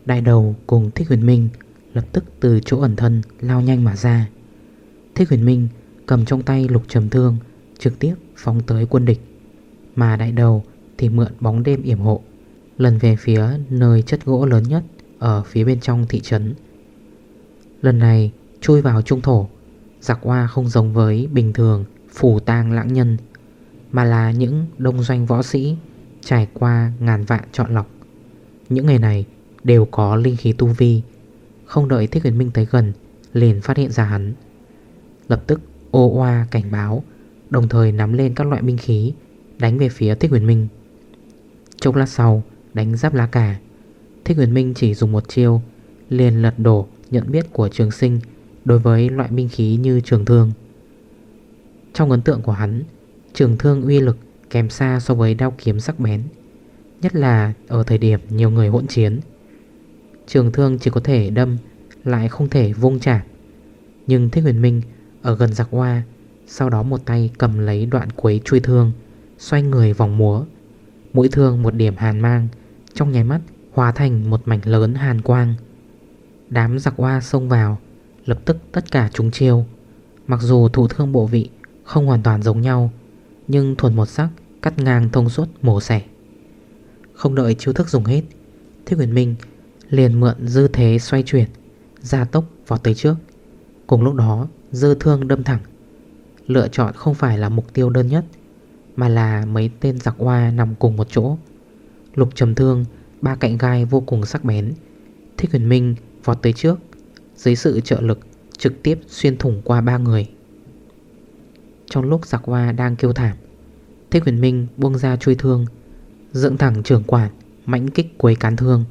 Đại đầu cùng Thích Huyền Minh Lập tức từ chỗ ẩn thân, lao nhanh mà ra. Thích Huyền Minh cầm trong tay lục trầm thương, Trực tiếp phóng tới quân địch. Mà đại đầu thì mượn bóng đêm yểm hộ, Lần về phía nơi chất gỗ lớn nhất Ở phía bên trong thị trấn. Lần này chui vào trung thổ, Giặc hoa không giống với bình thường Phủ tang lãng nhân, Mà là những đông doanh võ sĩ Trải qua ngàn vạn chọn lọc. Những người này đều có linh khí tu vi không đợi Thích Huyền Minh tới gần, Liền phát hiện ra hắn. Lập tức, ô oa cảnh báo, Đồng thời nắm lên các loại binh khí, Đánh về phía Thích Huyền Minh. Chốc lát sau, đánh giáp lá cả Thích Huyền Minh chỉ dùng một chiêu, Liền lật đổ nhận biết của trường sinh Đối với loại binh khí như trường thương. Trong ấn tượng của hắn, Trường thương uy lực kém xa so với đao kiếm sắc bén, Nhất là ở thời điểm nhiều người hỗn chiến. Trường thương chỉ có thể đâm, Lại không thể vung trả Nhưng Thích Huyền Minh ở gần giặc hoa Sau đó một tay cầm lấy đoạn quấy chui thương, Xoay người vòng múa. Mũi thương một điểm hàn mang, Trong nháy mắt hóa thành một mảnh lớn hàn quang. Đám giặc hoa xông vào, Lập tức tất cả chúng chiêu. Mặc dù thủ thương bộ vị Không hoàn toàn giống nhau, Nhưng thuần một sắc Cắt ngang thông suốt mổ xẻ. Không đợi chiêu thức dùng hết, Thích Huyền Minh liền mượn dư thế xoay chuyển, Gia tốc vào tới trước. Cùng lúc đó, dư thương đâm thẳng. Lựa chọn không phải là mục tiêu đơn nhất, Mà là mấy tên giặc hoa nằm cùng một chỗ. Lục trầm thương, Ba cạnh gai vô cùng sắc bén, Thích huyền minh vọt tới trước, Dưới sự trợ lực Trực tiếp xuyên thủng qua ba người. Trong lúc giặc hoa đang kêu thảm, Thích huyền minh buông ra chui thương, Dựng thẳng trưởng quản, Mãnh kích quấy cán thương.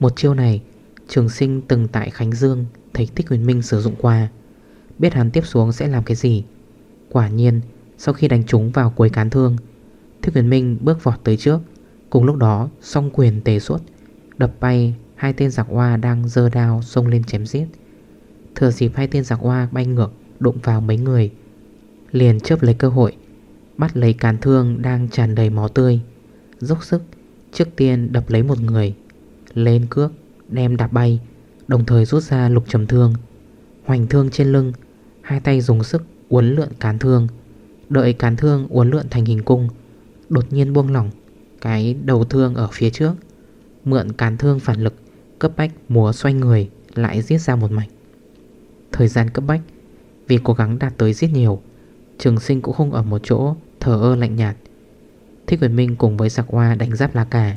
Một chiêu này, Trường sinh từng tại Khánh Dương Thấy Thích huyền minh sử dụng qua. Biết hắn tiếp xuống sẽ làm cái gì? Quả nhiên, Sau khi đánh trúng vào cuối cán thương, Thích huyền minh bước vọt tới trước. Cùng lúc đó, song quyền tề suốt, Đập bay hai tên giặc hoa đang dơ đao xông lên chém giết. Thừa dịp hai tên giặc hoa bay ngược, Đụng vào mấy người, Liền chớp lấy cơ hội, Bắt lấy cán thương đang tràn đầy máu tươi. Dốc sức, Trước tiên đập lấy một người lên cước, đem đạp bay, Đồng thời rút ra lục trầm thương. Hoành thương trên lưng, Hai tay dùng sức uốn lượn cán thương. Đợi cán thương uốn lượn thành hình cung, Đột nhiên buông lỏng Cái đầu thương ở phía trước. Mượn cán thương phản lực, Cấp bách múa xoay người, Lại giết ra một mảnh. Thời gian cấp bách, Vì cố gắng đạt tới giết nhiều, Trường sinh cũng không ở một chỗ Thở ơ lạnh nhạt. Thích Quyền Minh cùng với giặc hoa đánh giáp lá cà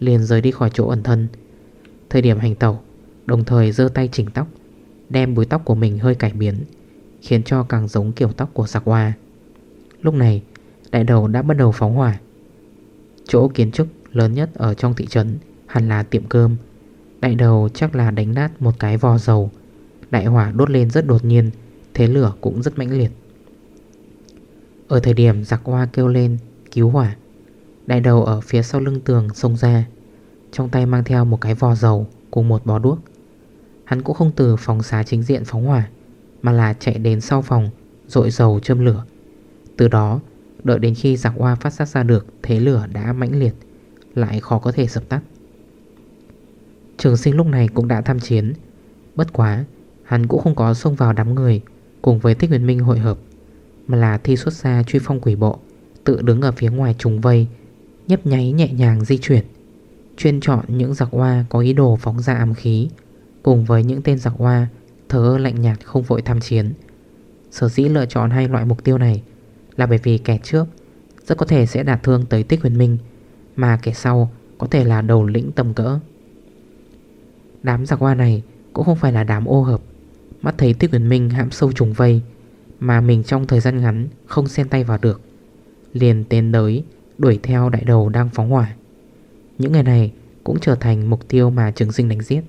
Liền rời đi khỏi chỗ ẩn thân. Thời điểm hành tẩu, Đồng thời dơ tay chỉnh tóc, Đem búi tóc của mình hơi cải biến, Khiến cho càng giống kiểu tóc của Sạc hoa. Lúc này, Đại đầu đã bắt đầu phóng hỏa. Chỗ kiến trúc lớn nhất ở trong thị trấn Hẳn là tiệm cơm. Đại đầu chắc là đánh nát một cái vò dầu. Đại hỏa đốt lên rất đột nhiên, Thế lửa cũng rất mãnh liệt. Ở thời điểm giặc hoa kêu lên, Cứu hỏa Đại đầu ở phía sau lưng tường xông ra, Trong tay mang theo một cái vò dầu Cùng một bó đuốc. Hắn cũng không từ phòng xá chính diện phóng hỏa, Mà là chạy đến sau phòng, Rội dầu châm lửa. Từ đó, đợi đến khi giặc hoa phát sát ra được, Thế lửa đã mãnh liệt, Lại khó có thể sập tắt. Trường sinh lúc này cũng đã tham chiến, Bất quá, Hắn cũng không có xông vào đám người Cùng với Thích Huyền Minh hội hợp, Mà là thi xuất ra truy phong quỷ bộ, Tự đứng ở phía ngoài trùng vây Nhấp nháy nhẹ nhàng di chuyển, Chuyên chọn những giặc hoa có ý đồ phóng ra ám khí, Cùng với những tên giặc hoa Thở lạnh nhạt không vội tham chiến. Sở dĩ lựa chọn hai loại mục tiêu này Là bởi vì kẻ trước Rất có thể sẽ đạt thương tới tích huyền minh, Mà kẻ sau có thể là đầu lĩnh tầm cỡ. Đám giặc hoa này Cũng không phải là đám ô hợp, Mắt thấy tích huyền minh hãm sâu trùng vây, Mà mình trong thời gian ngắn Không xen tay vào được, Liền tên đới đuổi theo đại đầu đang phóng hỏa. Những ngày này cũng trở thành mục tiêu mà trường sinh đánh giết.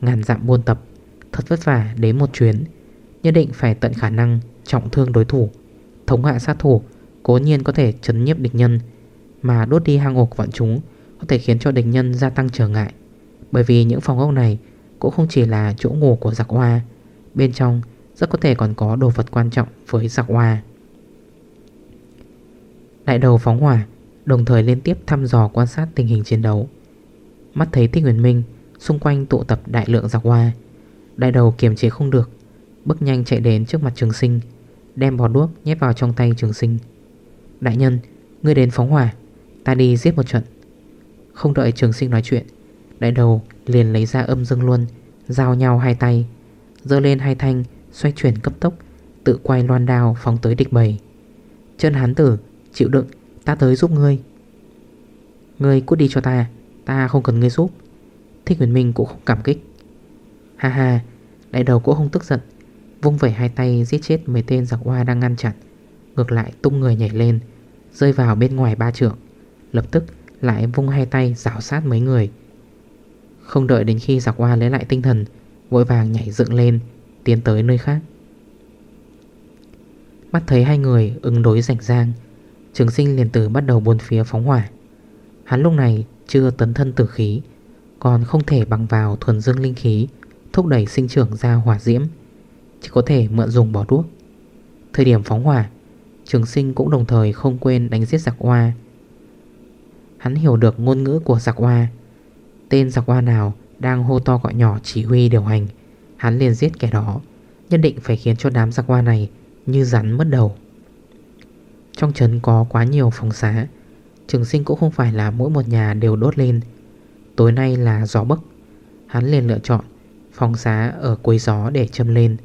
Ngàn dặm buôn tập, Thật vất vả đến một chuyến, Nhất định phải tận khả năng trọng thương đối thủ. Thống hạ sát thủ Cố nhiên có thể chấn nhiếp địch nhân, Mà đốt đi hang ổ của bọn chúng Có thể khiến cho địch nhân gia tăng trở ngại. Bởi vì những phòng ốc này Cũng không chỉ là chỗ ngủ của giặc hoa Bên trong rất có thể còn có đồ vật quan trọng với giặc hoa Đại đầu phóng hỏa, Đồng thời liên tiếp thăm dò quan sát tình hình chiến đấu. Mắt thấy Thích Huyền Minh Xung quanh tụ tập đại lượng giặc hoa, Đại đầu kiềm chế không được, Bước nhanh chạy đến trước mặt trường sinh, Đem bò đuốc nhét vào trong tay trường sinh. Đại nhân, Ngươi đến phóng hỏa, Ta đi giết một trận. Không đợi trường sinh nói chuyện, Đại đầu liền lấy ra âm dương luôn Giao nhau hai tay Dơ lên hai thanh Xoay chuyển cấp tốc, Tự quay loan đao phóng tới địch bầy. Chân hán tử Chịu đựng, Ta tới giúp ngươi. Ngươi cút đi cho ta Ta không cần ngươi giúp. Thích Huyền Minh cũng không cảm kích. Ha ha, Đại đầu cũng không tức giận. Vung vẩy hai tay, giết chết mấy tên giặc hoa đang ngăn chặn. Ngược lại, tung người nhảy lên, Rơi vào bên ngoài ba trưởng Lập tức, lại vung hai tay, rảo sát mấy người. Không đợi đến khi giặc hoa lấy lại tinh thần, Vội vàng nhảy dựng lên, Tiến tới nơi khác. Mắt thấy hai người ứng đối rảnh rang Trường sinh liền tử bắt đầu buôn phía phóng hỏa. Hắn lúc này chưa tấn thân tử khí, Còn không thể bằng vào thuần dương linh khí, Thúc đẩy sinh trưởng ra hỏa diễm, Chỉ có thể mượn dùng bỏ đuốc Thời điểm phóng hỏa, Trường sinh cũng đồng thời không quên đánh giết giặc hoa Hắn hiểu được ngôn ngữ của giặc hoa Tên giặc hoa nào đang hô to gọi nhỏ chỉ huy điều hành, Hắn liền giết kẻ đó, Nhất định phải khiến cho đám giặc hoa này Như rắn mất đầu. Trong trấn có quá nhiều phòng xá, Trường sinh cũng không phải là mỗi một nhà đều đốt lên. Tối nay là gió bấc, Hắn liền lựa chọn Phòng xá ở cuối gió để châm lên.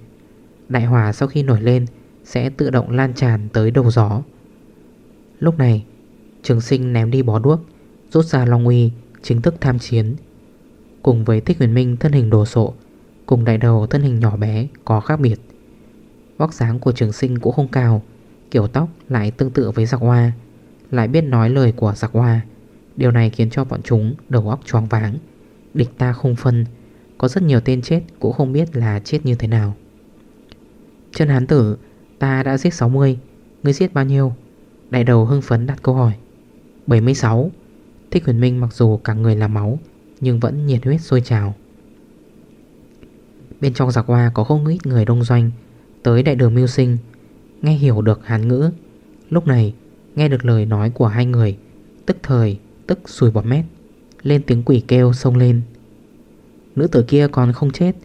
Đại hỏa sau khi nổi lên Sẽ tự động lan tràn tới đầu gió. Lúc này, Trường sinh ném đi bó đuốc, Rút ra Long Uy, Chính thức tham chiến. Cùng với Thích Huyền Minh thân hình đồ sộ, Cùng đại đầu thân hình nhỏ bé có khác biệt. Vóc dáng của trường sinh cũng không cao Kiểu tóc lại tương tự với giặc hoa, Lại biết nói lời của giặc hoa. Điều này khiến cho bọn chúng đầu óc choáng váng, Địch ta không phân, Có rất nhiều tên chết cũng không biết là chết như thế nào. Chân hán tử, Ta đã giết 60 Ngươi giết bao nhiêu? Đại đầu hưng phấn đặt câu hỏi. 76 Thích huyền minh mặc dù cả người là máu, Nhưng vẫn nhiệt huyết sôi trào. Bên trong giặc hoa có không ít người đông doanh, Tới đại đường mưu sinh Nghe hiểu được hán ngữ. Lúc này, nghe được lời nói của hai người, Tức thời, tức sùi bọt mét Lên tiếng quỷ kêu sông lên. Nữ tử kia còn không chết,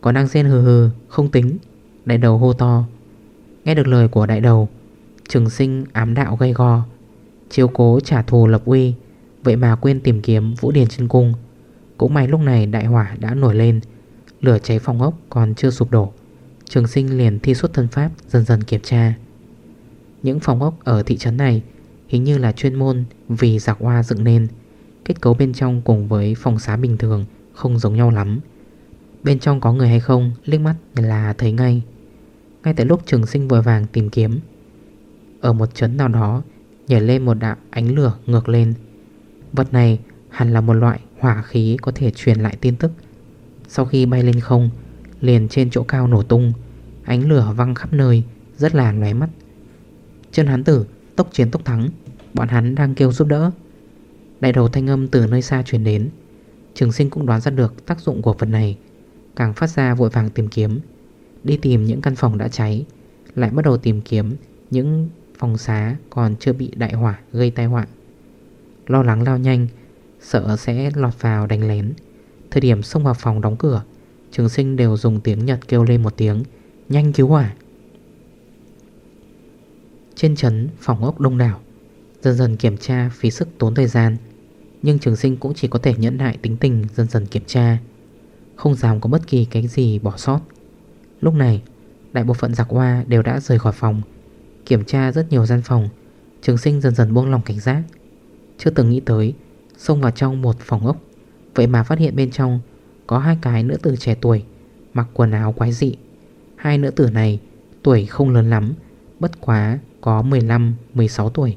Còn đang rên hừ hừ, không tính, Đại đầu hô to. Nghe được lời của đại đầu, Trường sinh ám đạo gây go, Chiếu cố trả thù lập uy, Vậy mà quên tìm kiếm Vũ Điền trên cung. Cũng may lúc này đại hỏa đã nổi lên, Lửa cháy phòng ốc còn chưa sụp đổ. Trường sinh liền thi xuất thân pháp, Dần dần kiểm tra. Những phòng ốc ở thị trấn này Hình như là chuyên môn vì giặc hoa dựng nên, Kết cấu bên trong cùng với phòng xá bình thường Không giống nhau lắm. Bên trong có người hay không, Liếc mắt là thấy ngay. Ngay tại lúc trường sinh vội vàng tìm kiếm, Ở một trấn nào đó, Nhảy lên một đạo ánh lửa ngược lên. Vật này hẳn là một loại hỏa khí Có thể truyền lại tin tức. Sau khi bay lên không Liền trên chỗ cao nổ tung. Ánh lửa văng khắp nơi, Rất là lóe mắt. Chân hắn tử, tốc chiến tốc thắng, Bọn hắn đang kêu giúp đỡ. Đại đầu thanh âm từ nơi xa truyền đến. Trường sinh cũng đoán ra được tác dụng của vật này, Càng phát ra vội vàng tìm kiếm. Đi tìm những căn phòng đã cháy, Lại bắt đầu tìm kiếm Những phòng xá còn chưa bị đại hỏa gây tai họa. Lo lắng lao nhanh, Sợ sẽ lọt vào đánh lén. Thời điểm xông vào phòng đóng cửa Trường sinh đều dùng tiếng Nhật kêu lên một tiếng, Nhanh cứu hỏa. Trên trấn, phòng ốc đông đảo, Dần dần kiểm tra phí sức tốn thời gian, Nhưng trường sinh cũng chỉ có thể nhẫn nại tính tình Dần dần kiểm tra, Không dám có bất kỳ cái gì bỏ sót. Lúc này, Đại bộ phận giặc hoa đều đã rời khỏi phòng, Kiểm tra rất nhiều gian phòng, Trường sinh dần dần buông lòng cảnh giác. Chưa từng nghĩ tới, Xông vào trong một phòng ốc, Vậy mà phát hiện bên trong có hai cái nữ tử trẻ tuổi, Mặc quần áo quái dị. Hai nữ tử này tuổi không lớn lắm, Bất quá có 15-16 tuổi,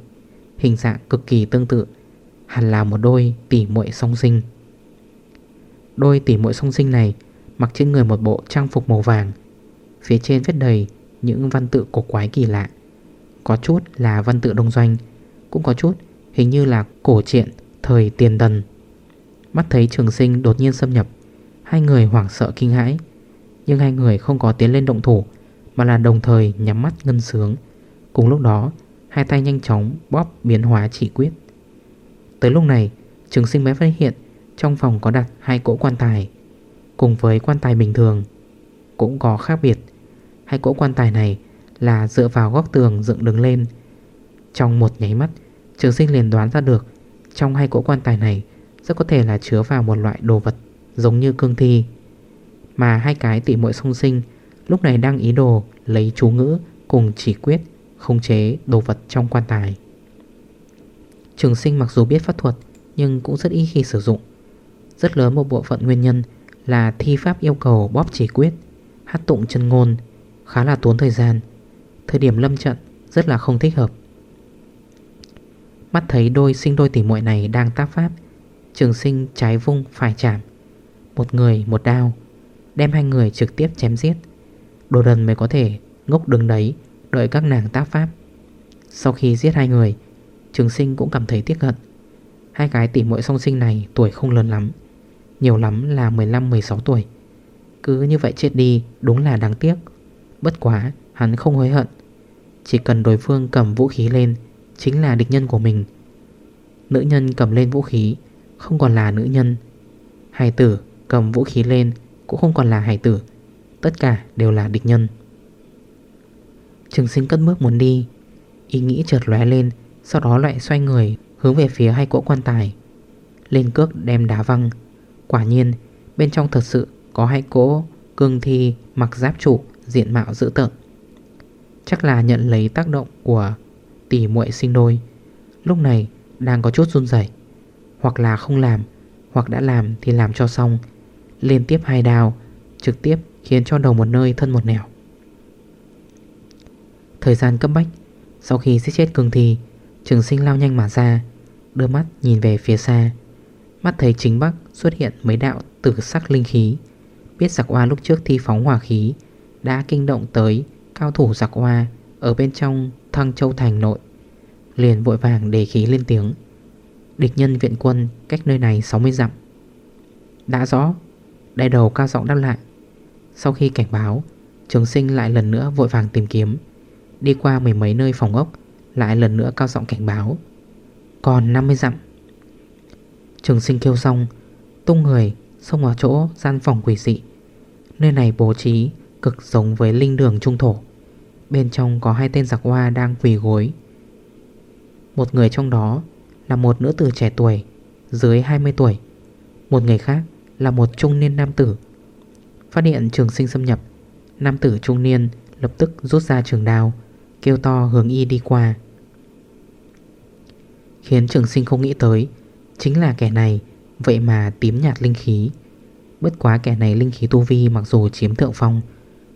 Hình dạng cực kỳ tương tự, Hẳn là một đôi tỉ muội song sinh. Đôi tỉ muội song sinh này Mặc trên người một bộ trang phục màu vàng, Phía trên vết đầy những văn tự cổ quái kỳ lạ. Có chút là văn tự đông doanh, Cũng có chút hình như là cổ truyện thời tiền tần. Mắt thấy trường sinh đột nhiên xâm nhập Hai người hoảng sợ kinh hãi. Nhưng hai người không có tiến lên động thủ, Mà là đồng thời nhắm mắt ngân sướng. Cùng lúc đó, Hai tay nhanh chóng bóp biến hóa chỉ quyết. Tới lúc này, Trường sinh mới phát hiện Trong phòng có đặt hai cỗ quan tài. Cùng với quan tài bình thường, Cũng có khác biệt. Hai cỗ quan tài này là dựa vào góc tường dựng đứng lên. Trong một nháy mắt, Trường sinh liền đoán ra được Trong hai cỗ quan tài này Rất có thể là chứa vào một loại đồ vật Giống như cương thi. Mà hai cái tỷ muội song sinh Lúc này đang ý đồ lấy chú ngữ Cùng chỉ quyết, Khống chế đồ vật trong quan tài. Trường sinh mặc dù biết pháp thuật, Nhưng cũng rất ít khi sử dụng. Rất lớn một bộ phận nguyên nhân Là thi pháp yêu cầu bóp chỉ quyết, Hát tụng chân ngôn, Khá là tốn thời gian. Thời điểm lâm trận rất là không thích hợp. Mắt thấy đôi sinh đôi tỉ muội này đang tác pháp, Trường sinh trái vung phải chạm. Một người, một đao, Đem hai người trực tiếp chém giết. Đồ đần mới có thể ngốc đứng đấy, Đợi các nàng tác pháp. Sau khi giết hai người, Trường sinh cũng cảm thấy tiếc hận. Hai cái tỉ muội song sinh này tuổi không lớn lắm, Nhiều lắm là 15-16 tuổi. Cứ như vậy chết đi Đúng là đáng tiếc. Bất quá, hắn không hối hận. Chỉ cần đối phương cầm vũ khí lên, Chính là địch nhân của mình. Nữ nhân cầm lên vũ khí, Không còn là nữ nhân. Hài tử cầm vũ khí lên, Cũng không còn là hải tử. Tất cả đều là địch nhân. Trường sinh cất bước muốn đi, Ý nghĩ chợt lóe lên, Sau đó lại xoay người Hướng về phía hai cỗ quan tài. Lên cước đem đá văng. Quả nhiên, bên trong thật sự có hai cỗ cương thi mặc giáp trụ diện mạo dữ tợn. Chắc là nhận lấy tác động của tỷ muội sinh đôi. Lúc này đang có chút run dày Hoặc là không làm, Hoặc đã làm thì làm cho xong. Liên tiếp hai đào Trực tiếp khiến cho đầu một nơi thân một nẻo. Thời gian cấp bách, Sau khi giết chết cường thi, Trường sinh lao nhanh mà ra, Đưa mắt nhìn về phía xa. Mắt thấy chính bắc xuất hiện mấy đạo tử sắc linh khí, Biết giặc hoa lúc trước thi phóng hỏa khí, Đã kinh động tới cao thủ giặc hoa Ở bên trong thăng châu thành nội, Liền vội vàng đề khí lên tiếng. Địch nhân viện quân cách nơi này 60 dặm. Đã rõ Đại đầu cao giọng đáp lại. Sau khi cảnh báo, Trường sinh lại lần nữa vội vàng tìm kiếm. Đi qua mười mấy nơi phòng ốc, Lại lần nữa cao giọng cảnh báo. Còn 50 dặm. Trường sinh kêu xong, Tung người xông vào chỗ gian phòng quỷ dị. Nơi này bố trí cực giống với linh đường trung thổ. Bên trong có hai tên giặc hoa đang quỳ gối. Một người trong đó là một nữ tử trẻ tuổi, Dưới 20 tuổi. Một người khác là một trung niên nam tử. Phát hiện trường sinh xâm nhập, Nam tử trung niên lập tức rút ra trường đao, Kêu to hướng y đi qua. Khiến trường sinh không nghĩ tới, Chính là kẻ này, Vậy mà tím nhạt linh khí. Bất quá kẻ này linh khí tu vi mặc dù chiếm thượng phong,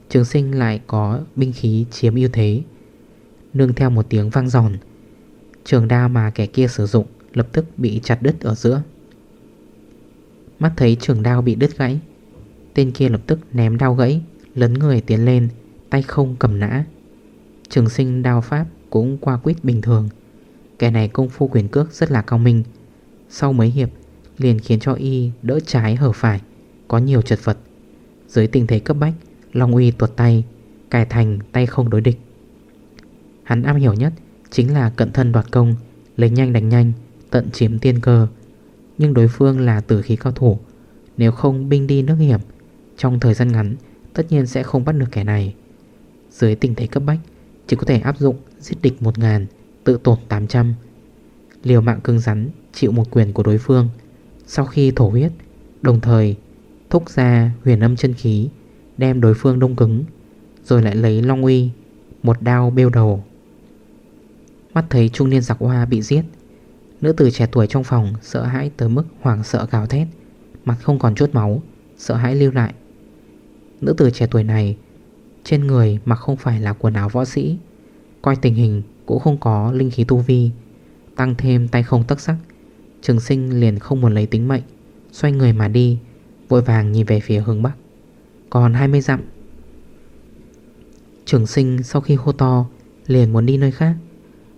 Trường sinh lại có binh khí chiếm ưu thế. Nương theo một tiếng vang giòn Trường đao mà kẻ kia sử dụng Lập tức bị chặt đứt ở giữa. Mắt thấy trường đao bị đứt gãy. Tên kia lập tức ném đao gãy, Lấn người tiến lên, Tay không cầm nã. Trường sinh đao pháp cũng qua quýt bình thường. Kẻ này công phu quyền cước rất là cao minh. Sau mấy hiệp, Liền khiến cho y đỡ trái hở phải, Có nhiều trật vật. Dưới tình thế cấp bách, Long uy tuột tay Cải thành tay không đối địch. Hắn am hiểu nhất Chính là cận thân đoạt công, Lấy nhanh đánh nhanh, Tận chiếm tiên cơ nhưng đối phương là tử khí cao thủ. Nếu không binh đi nước hiểm, Trong thời gian ngắn, Tất nhiên sẽ không bắt được kẻ này. Dưới tình thế cấp bách, Chỉ có thể áp dụng giết địch 1.000 Tự tổn 800 Liều mạng cưng rắn chịu một quyền của đối phương. Sau khi thổ huyết, Đồng thời thúc ra huyền âm chân khí, Đem đối phương đông cứng, Rồi lại lấy long uy, Một đao bêu đầu. Mắt thấy trung niên giặc hoa bị giết Nữ tử trẻ tuổi trong phòng sợ hãi tới mức hoảng sợ gào thét, Mặt không còn chút máu, Sợ hãi lưu lại. Nữ tử trẻ tuổi này, Trên người mặc không phải là quần áo võ sĩ, Coi tình hình cũng không có linh khí tu vi, Tăng thêm tay không tất sắc, Trường sinh liền không muốn lấy tính mệnh, Xoay người mà đi, Vội vàng nhìn về phía hướng Bắc. Còn 20 dặm. Trường sinh sau khi hô to, Liền muốn đi nơi khác,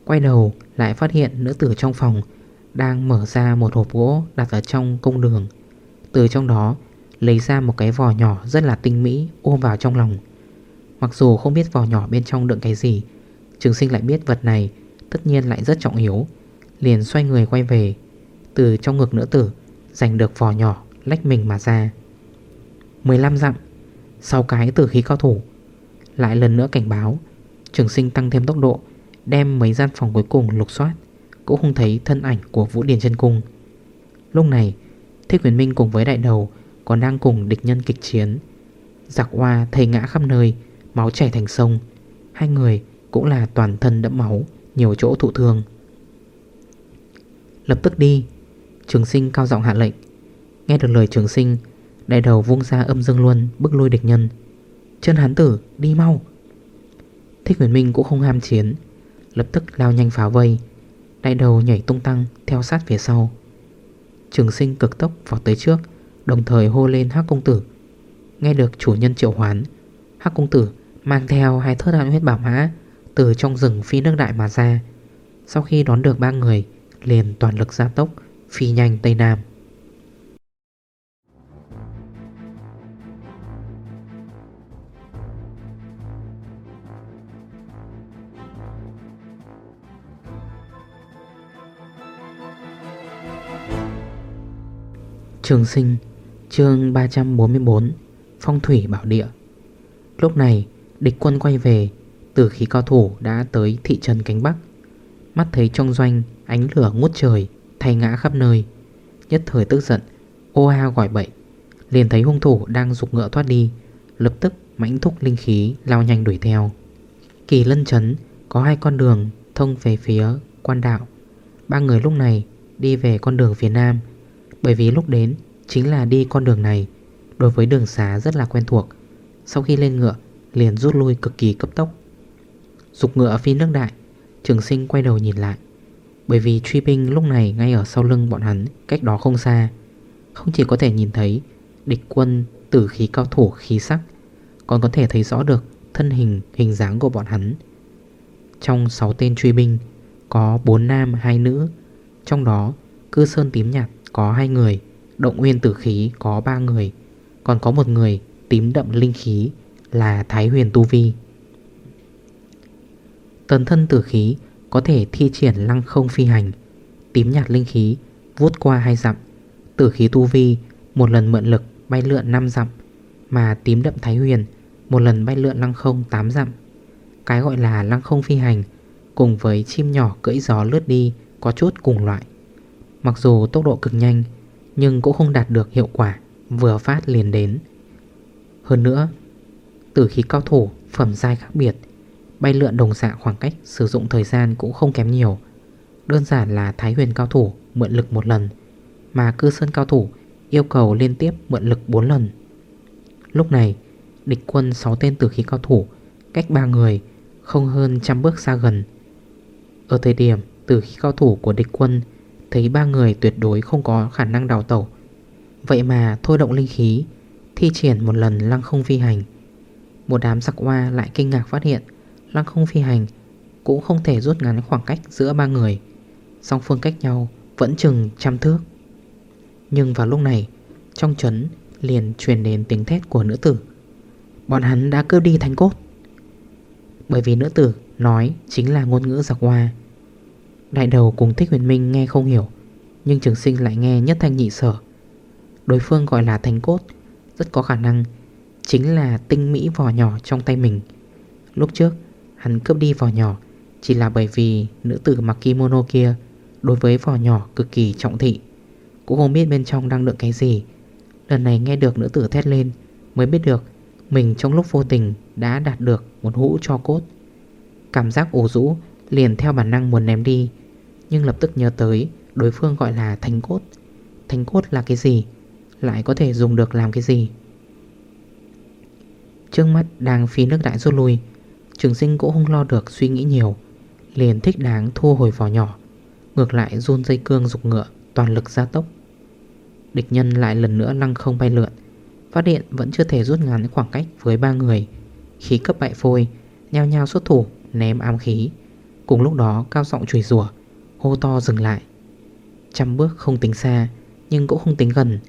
Quay đầu lại phát hiện nữ tử trong phòng đang mở ra một hộp gỗ đặt ở trong công đường. Từ trong đó, Lấy ra một cái vỏ nhỏ rất là tinh mỹ Ôm vào trong lòng. Mặc dù không biết vỏ nhỏ bên trong đựng cái gì, Trường sinh lại biết vật này Tất nhiên lại rất trọng yếu, Liền xoay người quay về. Từ trong ngực nữ tử, Giành được vỏ nhỏ lách mình mà ra. 15 dặm, Sau cái tử khí cao thủ, Lại lần nữa cảnh báo, Trường sinh tăng thêm tốc độ, Đem mấy gian phòng cuối cùng lục soát. Cũng không thấy thân ảnh của Vũ Điền chân Cung. Lúc này, Thích Quyền Minh cùng với đại đầu Còn đang cùng địch nhân kịch chiến. Giặc hoa thầy ngã khắp nơi, Máu chảy thành sông. Hai người cũng là toàn thân đẫm máu, Nhiều chỗ thụ thương. Lập tức đi, Trường sinh cao giọng hạ lệnh. Nghe được lời trường sinh, Đại đầu vung ra âm dương luân bức lôi địch nhân. Chân hán tử, đi mau. Thích Huyền Minh cũng không ham chiến, Lập tức lao nhanh phá vây. Đại đầu nhảy tung tăng, theo sát phía sau. Trường sinh cực tốc vào tới trước, Đồng thời hô lên Hắc Công Tử. Nghe được chủ nhân triệu hoán, Hắc Công Tử mang theo hai thớt hạn huyết bảo mã Từ trong rừng phi nước đại mà ra. Sau khi đón được ba người, Liền toàn lực gia tốc, Phi nhanh Tây Nam. Trường sinh, chương 344 Phong thủy bảo địa. Lúc này, địch quân quay về Tử khí cao thủ đã tới thị trấn cánh Bắc. Mắt thấy trong doanh ánh lửa ngút trời, Thay ngã khắp nơi. Nhất thời tức giận, Ô ha gọi bậy. Liền thấy hung thủ đang dục ngựa thoát đi, Lập tức mãnh thúc linh khí lao nhanh đuổi theo. Kỳ lân chấn Có hai con đường thông về phía quan đạo. Ba người lúc này đi về con đường phía nam bởi vì lúc đến chính là đi con đường này. Đối với đường xá rất là quen thuộc. Sau khi lên ngựa, liền rút lui cực kỳ cấp tốc. Dục ngựa phi nước đại, Trường sinh quay đầu nhìn lại. Bởi vì truy binh lúc này ngay ở sau lưng bọn hắn, Cách đó không xa. Không chỉ có thể nhìn thấy Địch quân, tử khí cao thủ, khí sắc, Còn có thể thấy rõ được Thân hình hình dáng của bọn hắn. Trong 6 tên truy binh, Có 4 nam 2 nữ. Trong đó, cư sơn tím nhạt có 2 người Động nguyên tử khí có 3 người, Còn có một người tím đậm linh khí Là Thái huyền Tu Vi. Tần thân tử khí có thể thi triển lăng không phi hành, Tím nhạt linh khí vuốt qua hai dặm, Tử khí tu vi một lần mượn lực bay lượn 5 dặm, Mà tím đậm thái huyền một lần bay lượn lăng không 8 dặm. Cái gọi là lăng không phi hành Cùng với chim nhỏ cưỡi gió lướt đi Có chút cùng loại. Mặc dù tốc độ cực nhanh, Nhưng cũng không đạt được hiệu quả Vừa phát liền đến. Hơn nữa Tử khí cao thủ, phẩm dai khác biệt, Bay lượn đồng dạng khoảng cách sử dụng thời gian cũng không kém nhiều. Đơn giản là Thái huyền cao thủ mượn lực một lần, Mà cư sơn cao thủ yêu cầu liên tiếp mượn lực 4 lần. Lúc này, địch quân 6 tên tử khí cao thủ, Cách 3 người, không hơn trăm bước xa gần. Ở thời điểm tử khí cao thủ của địch quân Thấy ba người tuyệt đối không có khả năng đào tẩu. Vậy mà thôi động linh khí, Thi triển một lần lăng không phi hành. Một đám giặc hoa lại kinh ngạc phát hiện, Lăng không phi hành Cũng không thể rút ngắn khoảng cách giữa ba người. Song phương cách nhau Vẫn chừng trăm thước. Nhưng vào lúc này, Trong chấn liền truyền đến tiếng thét của nữ tử. Bọn hắn đã cướp đi thánh cốt. Bởi vì nữ tử nói Chính là ngôn ngữ giặc hoa Đại đầu cùng Thích Huyền Minh nghe không hiểu, Nhưng trường sinh lại nghe nhất thanh nhị sở. Đối phương gọi là thành cốt, Rất có khả năng Chính là tinh mỹ vỏ nhỏ trong tay mình. Lúc trước, Hắn cướp đi vỏ nhỏ Chỉ là bởi vì nữ tử mặc kimono kia Đối với vỏ nhỏ cực kỳ trọng thị. Cũng không biết bên trong đang đựng cái gì. Lần này nghe được nữ tử thét lên Mới biết được Mình trong lúc vô tình đã đạt được một hũ cho cốt. Cảm giác ổ rũ Liền theo bản năng muốn ném đi, Nhưng lập tức nhớ tới Đối phương gọi là thành cốt. Thành cốt là cái gì? Lại có thể dùng được làm cái gì? Trước mắt đang phi nước đại rút lui, Trường sinh cũng không lo được suy nghĩ nhiều, Liền thích đáng thu hồi vỏ nhỏ, Ngược lại run dây cương dục ngựa, Toàn lực gia tốc. Địch nhân lại lần nữa lăng không bay lượn, Phát điện vẫn chưa thể rút ngắn khoảng cách với ba người, Khí cấp bại phôi, Nhao nhao xuất thủ, ném ám khí. Cùng lúc đó, cao giọng chửi rủa, Hô to dừng lại. Trăm bước không tính xa, Nhưng cũng không tính gần.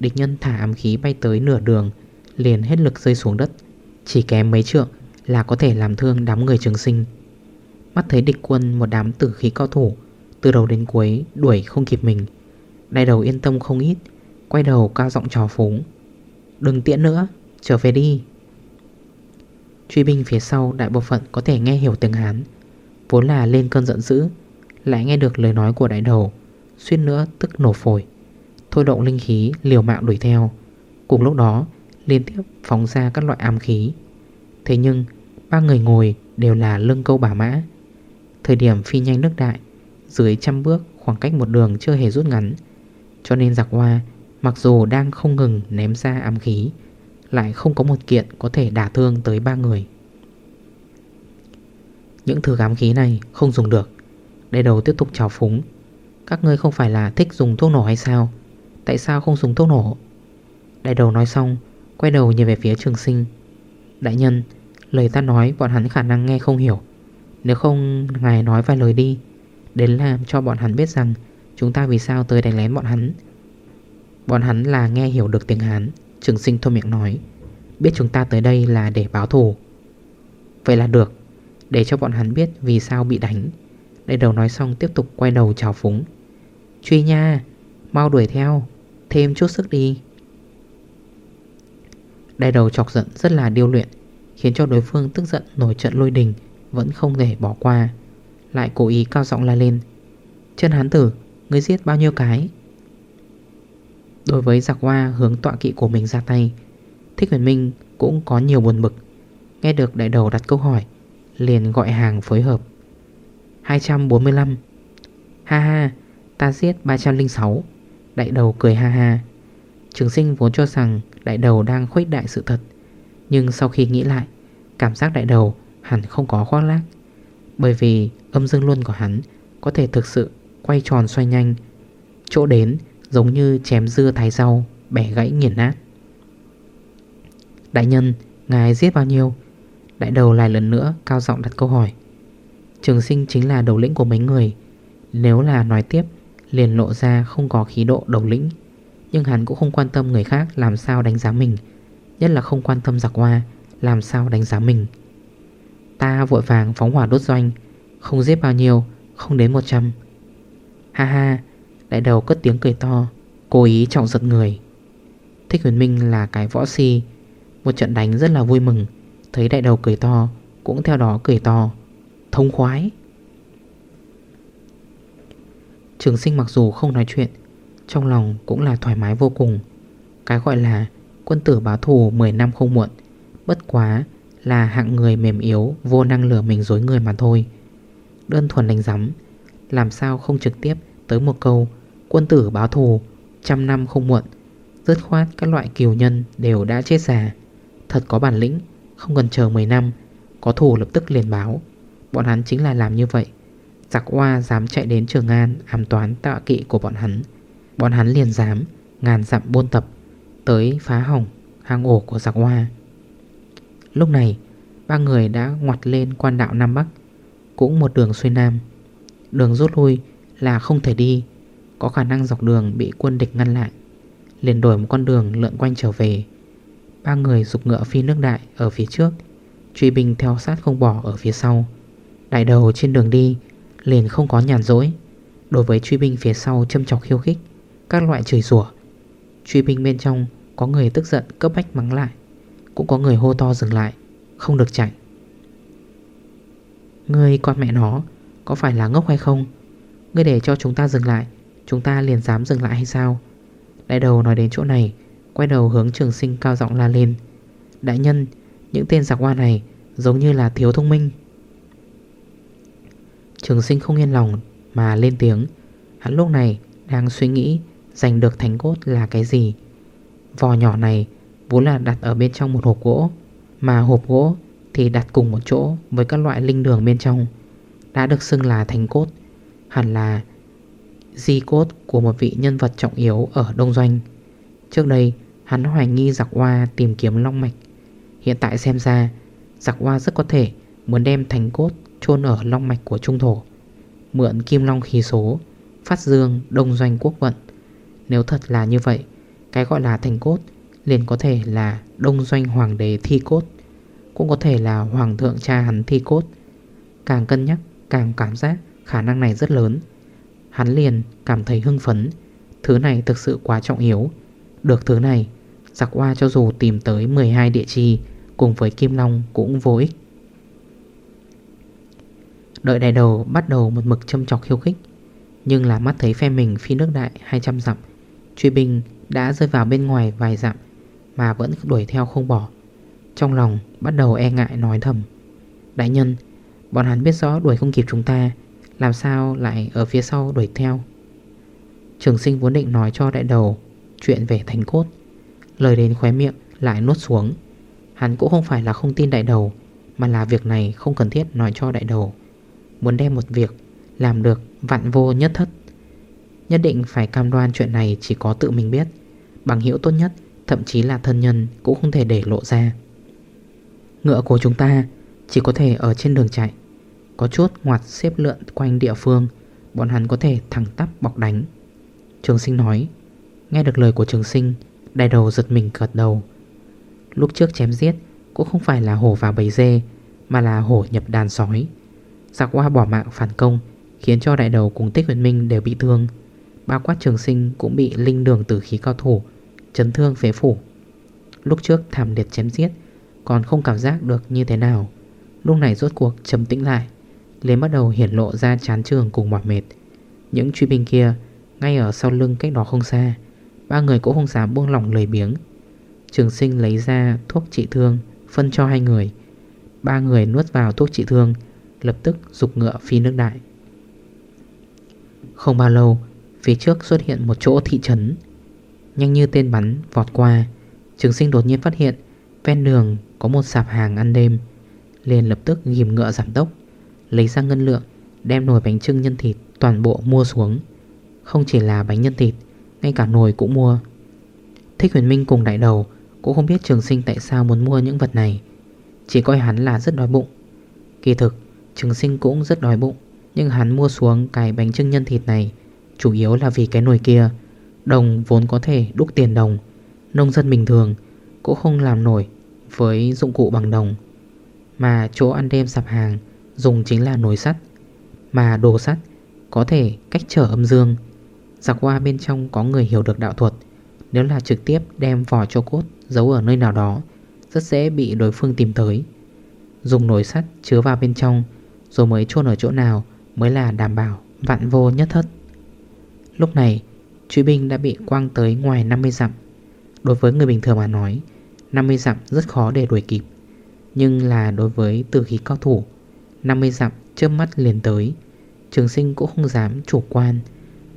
Địch nhân thả ám khí bay tới nửa đường, Liền hết lực rơi xuống đất. Chỉ kém mấy trượng là có thể làm thương đám người trường sinh. Mắt thấy địch quân một đám tử khí cao thủ, Từ đầu đến cuối đuổi không kịp mình. Đại đầu yên tâm không ít, Quay đầu cao giọng trò phúng. Đừng tiễn nữa, Trở về đi. Truy binh phía sau đại bộ phận có thể nghe hiểu tiếng Hán. Vốn là lên cơn giận dữ, Lại nghe được lời nói của đại đầu Xuyên nữa tức nổ phổi. Thôi động linh khí, liều mạng đuổi theo. Cùng lúc đó, liên tiếp phóng ra các loại ám khí. Thế nhưng, ba người ngồi đều là lưng câu bả mã. Thời điểm phi nhanh nước đại, Dưới trăm bước, khoảng cách một đường chưa hề rút ngắn. Cho nên giặc hoa, Mặc dù đang không ngừng ném ra ám khí, Lại không có một kiện có thể đả thương tới ba người. Những thứ gám khí này không dùng được. Đệ đầu tiếp tục trào phúng, Các ngươi không phải là thích dùng thuốc nổ hay sao? Tại sao không dùng thuốc nổ? Đại đầu nói xong, Quay đầu nhìn về phía trường sinh. Đại nhân, Lời ta nói bọn hắn khả năng nghe không hiểu. Nếu không, ngài nói vài lời đi. Đến làm cho bọn hắn biết rằng Chúng ta vì sao tới đánh lén bọn hắn. Bọn hắn là nghe hiểu được tiếng Hán, Trường sinh thôi miệng nói. Biết chúng ta tới đây là để báo thù. Vậy là được. Để cho bọn hắn biết vì sao bị đánh. Đại đầu nói xong tiếp tục quay đầu chào phúng. Truy nha, Mau đuổi theo, Thêm chút sức đi. Đại đầu chọc giận rất là điêu luyện, Khiến cho đối phương tức giận nổi trận lôi đình, Vẫn không thể bỏ qua. Lại cố ý cao giọng la lên, Chân hán tử, Ngươi giết bao nhiêu cái? Đối với giặc hoa, hướng tọa kỵ của mình ra tay, Thích huyền minh cũng có nhiều buồn bực. Nghe được đại đầu đặt câu hỏi Liền gọi hàng phối hợp. 245 Ha ha, Ta giết 306 Đại đầu cười ha ha. Trường sinh vốn cho rằng đại đầu đang khuếch đại sự thật. Nhưng sau khi nghĩ lại, Cảm giác đại đầu hẳn không có khoác lác. Bởi vì âm dương luân của hắn Có thể thực sự quay tròn xoay nhanh. Chỗ đến giống như chém dưa thái rau, Bẻ gãy nghiền nát. Đại nhân, Ngài giết bao nhiêu? Đại đầu lại lần nữa cao giọng đặt câu hỏi. Trường sinh chính là đầu lĩnh của mấy người. Nếu là nói tiếp, Liền lộ ra không có khí độ đầu lĩnh. Nhưng hắn cũng không quan tâm người khác Làm sao đánh giá mình. Nhất là không quan tâm giặc hoa, Làm sao đánh giá mình. Ta vội vàng phóng hỏa đốt doanh. Không giết bao nhiêu, Không đến 100 Ha ha, Đại đầu cất tiếng cười to, Cố ý trọng giật người. Thích huyền minh là cái võ si. Một trận đánh rất là vui mừng. Thấy đại đầu cười to, Cũng theo đó cười to. Thông khoái. Trường sinh mặc dù không nói chuyện, Trong lòng cũng là thoải mái vô cùng. Cái gọi là quân tử báo thù 10 năm không muộn, Bất quá là hạng người mềm yếu, Vô năng lửa mình dối người mà thôi. Đơn thuần đánh giấm, Làm sao không trực tiếp tới một câu, Quân tử báo thù, Trăm năm không muộn. Dứt khoát các loại kiều nhân đều đã chết già. Thật có bản lĩnh. Không cần chờ 10 năm, Có thù lập tức liền báo. Bọn hắn chính là làm như vậy. Giặc hoa dám chạy đến Trường An Ám toán tạ kỵ của bọn hắn. Bọn hắn liền dám, ngàn dặm buôn tập, Tới phá hỏng hang ổ của giặc hoa Lúc này, Ba người đã ngoặt lên quan đạo Nam Bắc, Cũng một đường xuôi Nam. Đường rút lui là không thể đi, Có khả năng dọc đường bị quân địch ngăn lại, Liền đổi một con đường lượn quanh trở về. Ba người dục ngựa phi nước đại ở phía trước, Truy binh theo sát không bỏ ở phía sau. Đại đầu trên đường đi, Liền không có nhàn dỗi. Đối với truy binh phía sau châm chọc khiêu khích, Các loại chửi rủa, Truy binh bên trong có người tức giận cấp bách mắng lại, Cũng có người hô to dừng lại, Không được chạy. Ngươi con mẹ nó, Có phải là ngốc hay không? Ngươi để cho chúng ta dừng lại, Chúng ta liền dám dừng lại hay sao? Đại đầu nói đến chỗ này Quay đầu hướng trường sinh cao giọng la lên. Đại nhân, Những tên giặc hoa này Giống như là thiếu thông minh. Trường sinh không yên lòng Mà lên tiếng. Hắn lúc này đang suy nghĩ Giành được thánh cốt là cái gì. Vò nhỏ này vốn là đặt ở bên trong một hộp gỗ, Mà hộp gỗ thì đặt cùng một chỗ Với các loại linh đường bên trong, Đã được xưng là thánh cốt, Hẳn là di cốt của một vị nhân vật trọng yếu ở Đông Doanh. Trước đây hắn hoài nghi giặc hoa tìm kiếm long mạch. Hiện tại xem ra, Giặc hoa rất có thể muốn đem thành cốt chôn ở long mạch của trung thổ. Mượn kim long khí số, Phát dương đông doanh quốc vận. Nếu thật là như vậy, Cái gọi là thành cốt liền có thể là đông doanh hoàng đế thi cốt, Cũng có thể là hoàng thượng cha hắn thi cốt. Càng cân nhắc, càng cảm giác khả năng này rất lớn. Hắn liền cảm thấy hưng phấn, Thứ này thực sự quá trọng yếu. Được thứ này. Giặc hoa cho dù tìm tới 12 địa chỉ Cùng với Kim Long cũng vô ích. Đợi đại đầu bắt đầu một mực châm chọc khiêu khích, Nhưng là mắt thấy phe mình phi nước đại 200 dặm, Truy binh đã rơi vào bên ngoài vài dặm Mà vẫn đuổi theo không bỏ. Trong lòng bắt đầu e ngại nói thầm, Đại nhân, Bọn hắn biết rõ đuổi không kịp chúng ta, Làm sao lại ở phía sau đuổi theo? Trường sinh vốn định nói cho đại đầu Chuyện về thành cốt. Lời đến khóe miệng lại nuốt xuống. Hắn cũng không phải là không tin đại đầu, Mà là việc này không cần thiết nói cho đại đầu. Muốn đem một việc Làm được vạn vô nhất thất, Nhất định phải cam đoan chuyện này Chỉ có tự mình biết. Bằng hiểu tốt nhất, Thậm chí là thân nhân cũng không thể để lộ ra. Ngựa của chúng ta Chỉ có thể ở trên đường chạy. Có chút ngoặt xếp lượn quanh địa phương, Bọn hắn có thể thẳng tắp bọc đánh. Trường sinh nói Nghe được lời của trường sinh Đại đầu giật mình gật đầu. Lúc trước chém giết Cũng không phải là hổ vào bầy dê, Mà là hổ nhập đàn sói. Giặc qua bỏ mạng phản công, Khiến cho đại đầu cùng tích huyền minh đều bị thương. Bao quát trường sinh cũng bị linh đường tử khí cao thủ, Chấn thương phế phủ. Lúc trước thảm liệt chém giết, Còn không cảm giác được như thế nào. Lúc này rốt cuộc trầm tĩnh lại, liền bắt đầu hiển lộ ra chán trường cùng mỏi mệt. Những truy binh kia, Ngay ở sau lưng cách đó không xa Ba người cũng không dám buông lỏng lời biếng. Trường sinh lấy ra thuốc trị thương, Phân cho hai người. Ba người nuốt vào thuốc trị thương, Lập tức dục ngựa phi nước đại. Không bao lâu, Phía trước xuất hiện một chỗ thị trấn. Nhanh như tên bắn vọt qua, Trường sinh đột nhiên phát hiện Ven đường có một sạp hàng ăn đêm, liền lập tức ghim ngựa giảm tốc, Lấy ra ngân lượng, Đem nồi bánh trưng nhân thịt toàn bộ mua xuống. Không chỉ là bánh nhân thịt ngay cả nồi cũng mua. Thích huyền minh cùng đại đầu Cũng không biết trường sinh tại sao muốn mua những vật này. Chỉ coi hắn là rất đói bụng. Kỳ thực, Trường sinh cũng rất đói bụng, Nhưng hắn mua xuống cái bánh trưng nhân thịt này Chủ yếu là vì cái nồi kia. Đồng vốn có thể đúc tiền đồng, Nông dân bình thường Cũng không làm nổi với dụng cụ bằng đồng. Mà chỗ ăn đêm sạp hàng Dùng chính là nồi sắt, Mà đồ sắt có thể cách trở âm dương. Giặc qua bên trong có người hiểu được đạo thuật. Nếu là trực tiếp đem vỏ cho cốt Giấu ở nơi nào đó, Rất dễ bị đối phương tìm tới. Dùng nồi sắt chứa vào bên trong, Rồi mới chôn ở chỗ nào Mới là đảm bảo vạn vô nhất thất. Lúc này, Truy binh đã bị quang tới ngoài 50 dặm. Đối với người bình thường mà nói 50 dặm rất khó để đuổi kịp. Nhưng là đối với tử khí cao thủ 50 dặm trước mắt liền tới. Trường sinh cũng không dám chủ quan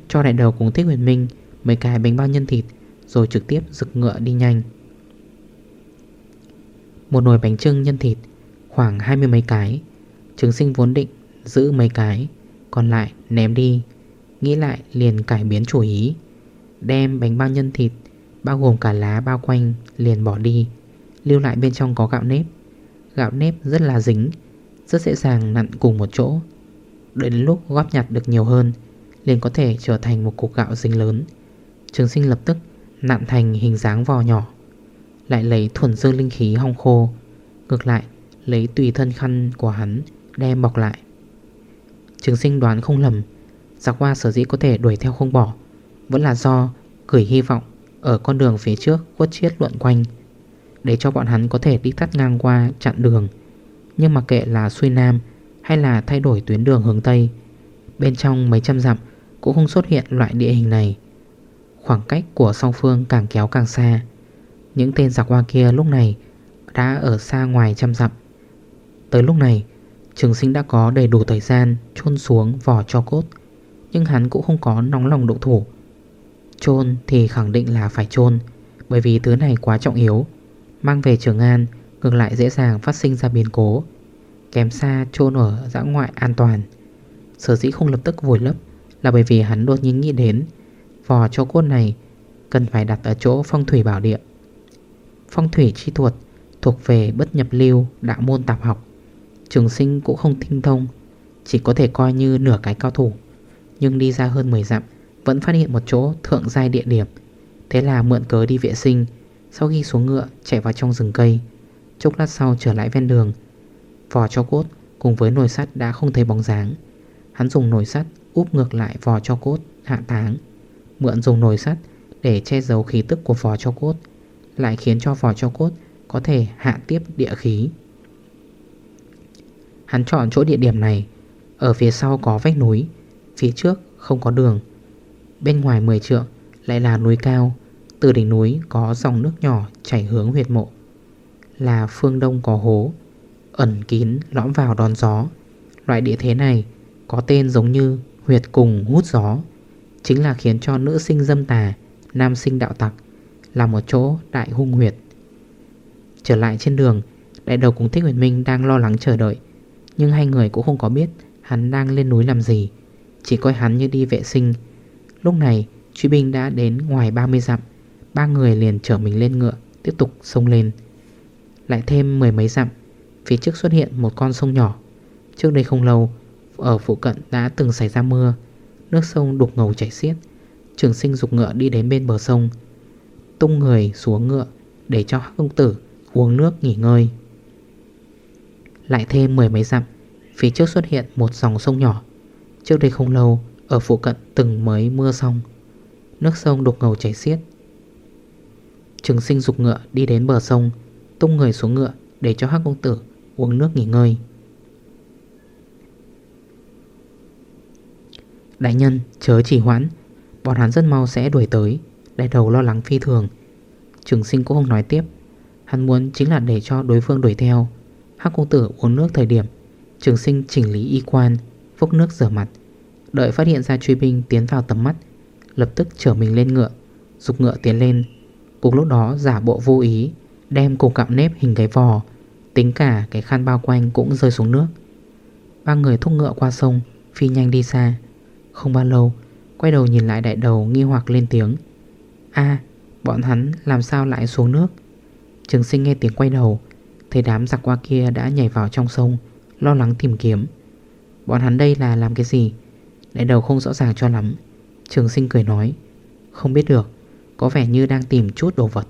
cho đại đầu cùng thích huyền minh Mấy cái bánh bao nhân thịt, Rồi trực tiếp rực ngựa đi nhanh. Một nồi bánh trưng nhân thịt, Khoảng hai mươi mấy cái. Trường sinh vốn định giữ mấy cái, Còn lại ném đi. Nghĩ lại liền cải biến chủ ý. Đem bánh bao nhân thịt, Bao gồm cả lá bao quanh, liền bỏ đi. Lưu lại bên trong có gạo nếp. Gạo nếp rất là dính, Rất dễ dàng nặn cùng một chỗ. Đợi đến lúc góp nhặt được nhiều hơn Liền có thể trở thành một cục gạo dính lớn. Trường sinh lập tức nặn thành hình dáng vò nhỏ, Lại lấy thuần dương linh khí hong khô, Ngược lại lấy tùy thân khăn của hắn đem bọc lại. Trường sinh đoán không lầm Giặc qua sở dĩ có thể đuổi theo không bỏ, Vẫn là do gửi hy vọng Ở con đường phía trước quất chiết luận quanh, Để cho bọn hắn có thể đi tắt ngang qua chặn đường. Nhưng mà kệ là xuôi nam Hay là thay đổi tuyến đường hướng Tây, Bên trong mấy trăm dặm cũng không xuất hiện loại địa hình này. Khoảng cách của song phương càng kéo càng xa. Những tên giặc hoa kia lúc này Đã ở xa ngoài trăm dặm. Tới lúc này, Trường sinh đã có đầy đủ thời gian chôn xuống vỏ cho cốt, Nhưng hắn cũng không có nóng lòng độ thủ. Chôn thì khẳng định là phải chôn, Bởi vì thứ này quá trọng yếu. Mang về Trường An, Ngược lại dễ dàng phát sinh ra biến cố. Kém xa chôn ở giã ngoại an toàn, Sở dĩ không lập tức vùi lấp. Là bởi vì hắn đột nhiên nghĩ đến, Vò cho cốt này Cần phải đặt ở chỗ phong thủy bảo địa. Phong thủy chi thuật Thuộc về bất nhập lưu đạo môn tạp học. Trường sinh cũng không tinh thông, Chỉ có thể coi như nửa cái cao thủ. Nhưng đi ra hơn 10 dặm, Vẫn phát hiện một chỗ thượng giai địa điểm. Thế là mượn cớ đi vệ sinh, Sau khi xuống ngựa, chạy vào trong rừng cây. Chốc lát sau trở lại ven đường. Vò cho cốt cùng với nồi sắt đã không thấy bóng dáng. Hắn dùng nồi sắt úp ngược lại vò cho cốt, hạ táng. Mượn dùng nồi sắt để che giấu khí tức của vò cho cốt, Lại khiến cho vò cho cốt có thể hạ tiếp địa khí. Hắn chọn chỗ địa điểm này, Ở phía sau có vách núi, Phía trước không có đường. Bên ngoài 10 trượng lại là núi cao, Từ đỉnh núi có dòng nước nhỏ chảy hướng huyệt mộ. Là phương đông có hố, Ẩn kín lõm vào đón gió. Loại địa thế này có tên giống như huyệt cùng hút gió, Chính là khiến cho nữ sinh dâm tà, Nam sinh đạo tặc, Là một chỗ đại hung huyệt. Trở lại trên đường, Đại đầu cùng Thích Huyền Minh đang lo lắng chờ đợi, Nhưng hai người cũng không có biết Hắn đang lên núi làm gì, Chỉ coi hắn như đi vệ sinh. Lúc này, truy binh đã đến ngoài 30 dặm, Ba người liền chở mình lên ngựa, Tiếp tục sông lên. Lại thêm mười mấy dặm, Phía trước xuất hiện một con sông nhỏ. Trước đây không lâu ở phụ cận đã từng xảy ra mưa. Nước sông đục ngầu chảy xiết. Trường sinh dục ngựa đi đến bên bờ sông. Tung người xuống ngựa Để cho hắc công tử uống nước nghỉ ngơi. Lại thêm mười mấy dặm, Phía trước xuất hiện một dòng sông nhỏ. Trước đây không lâu, Ở phụ cận từng mới mưa xong. Nước sông đục ngầu chảy xiết. Trường sinh dục ngựa đi đến bờ sông, Tung người xuống ngựa Để cho hắc công tử uống nước nghỉ ngơi. Đại nhân, chớ chỉ hoãn. Bọn hắn rất mau sẽ đuổi tới, Đại đầu lo lắng phi thường. Trường sinh cũng không nói tiếp. Hắn muốn chính là để cho đối phương đuổi theo. Hắc công tử uống nước thời điểm, Trường sinh chỉnh lý y quan Phúc nước rửa mặt. Đợi phát hiện ra truy binh tiến vào tầm mắt, Lập tức trở mình lên ngựa, Dục ngựa tiến lên. Cùng lúc đó, giả bộ vô ý, Đem cục cạm nếp hình cái vò, Tính cả cái khăn bao quanh cũng rơi xuống nước. Ba người thúc ngựa qua sông, Phi nhanh đi xa. Không bao lâu, Quay đầu nhìn lại đại đầu nghi hoặc lên tiếng. A, bọn hắn làm sao lại xuống nước? Trường sinh nghe tiếng quay đầu, Thấy đám giặc qua kia đã nhảy vào trong sông, Lo lắng tìm kiếm. Bọn hắn đây là làm cái gì? Đại đầu không rõ ràng cho lắm. Trường sinh cười nói, Không biết được, Có vẻ như đang tìm chút đồ vật.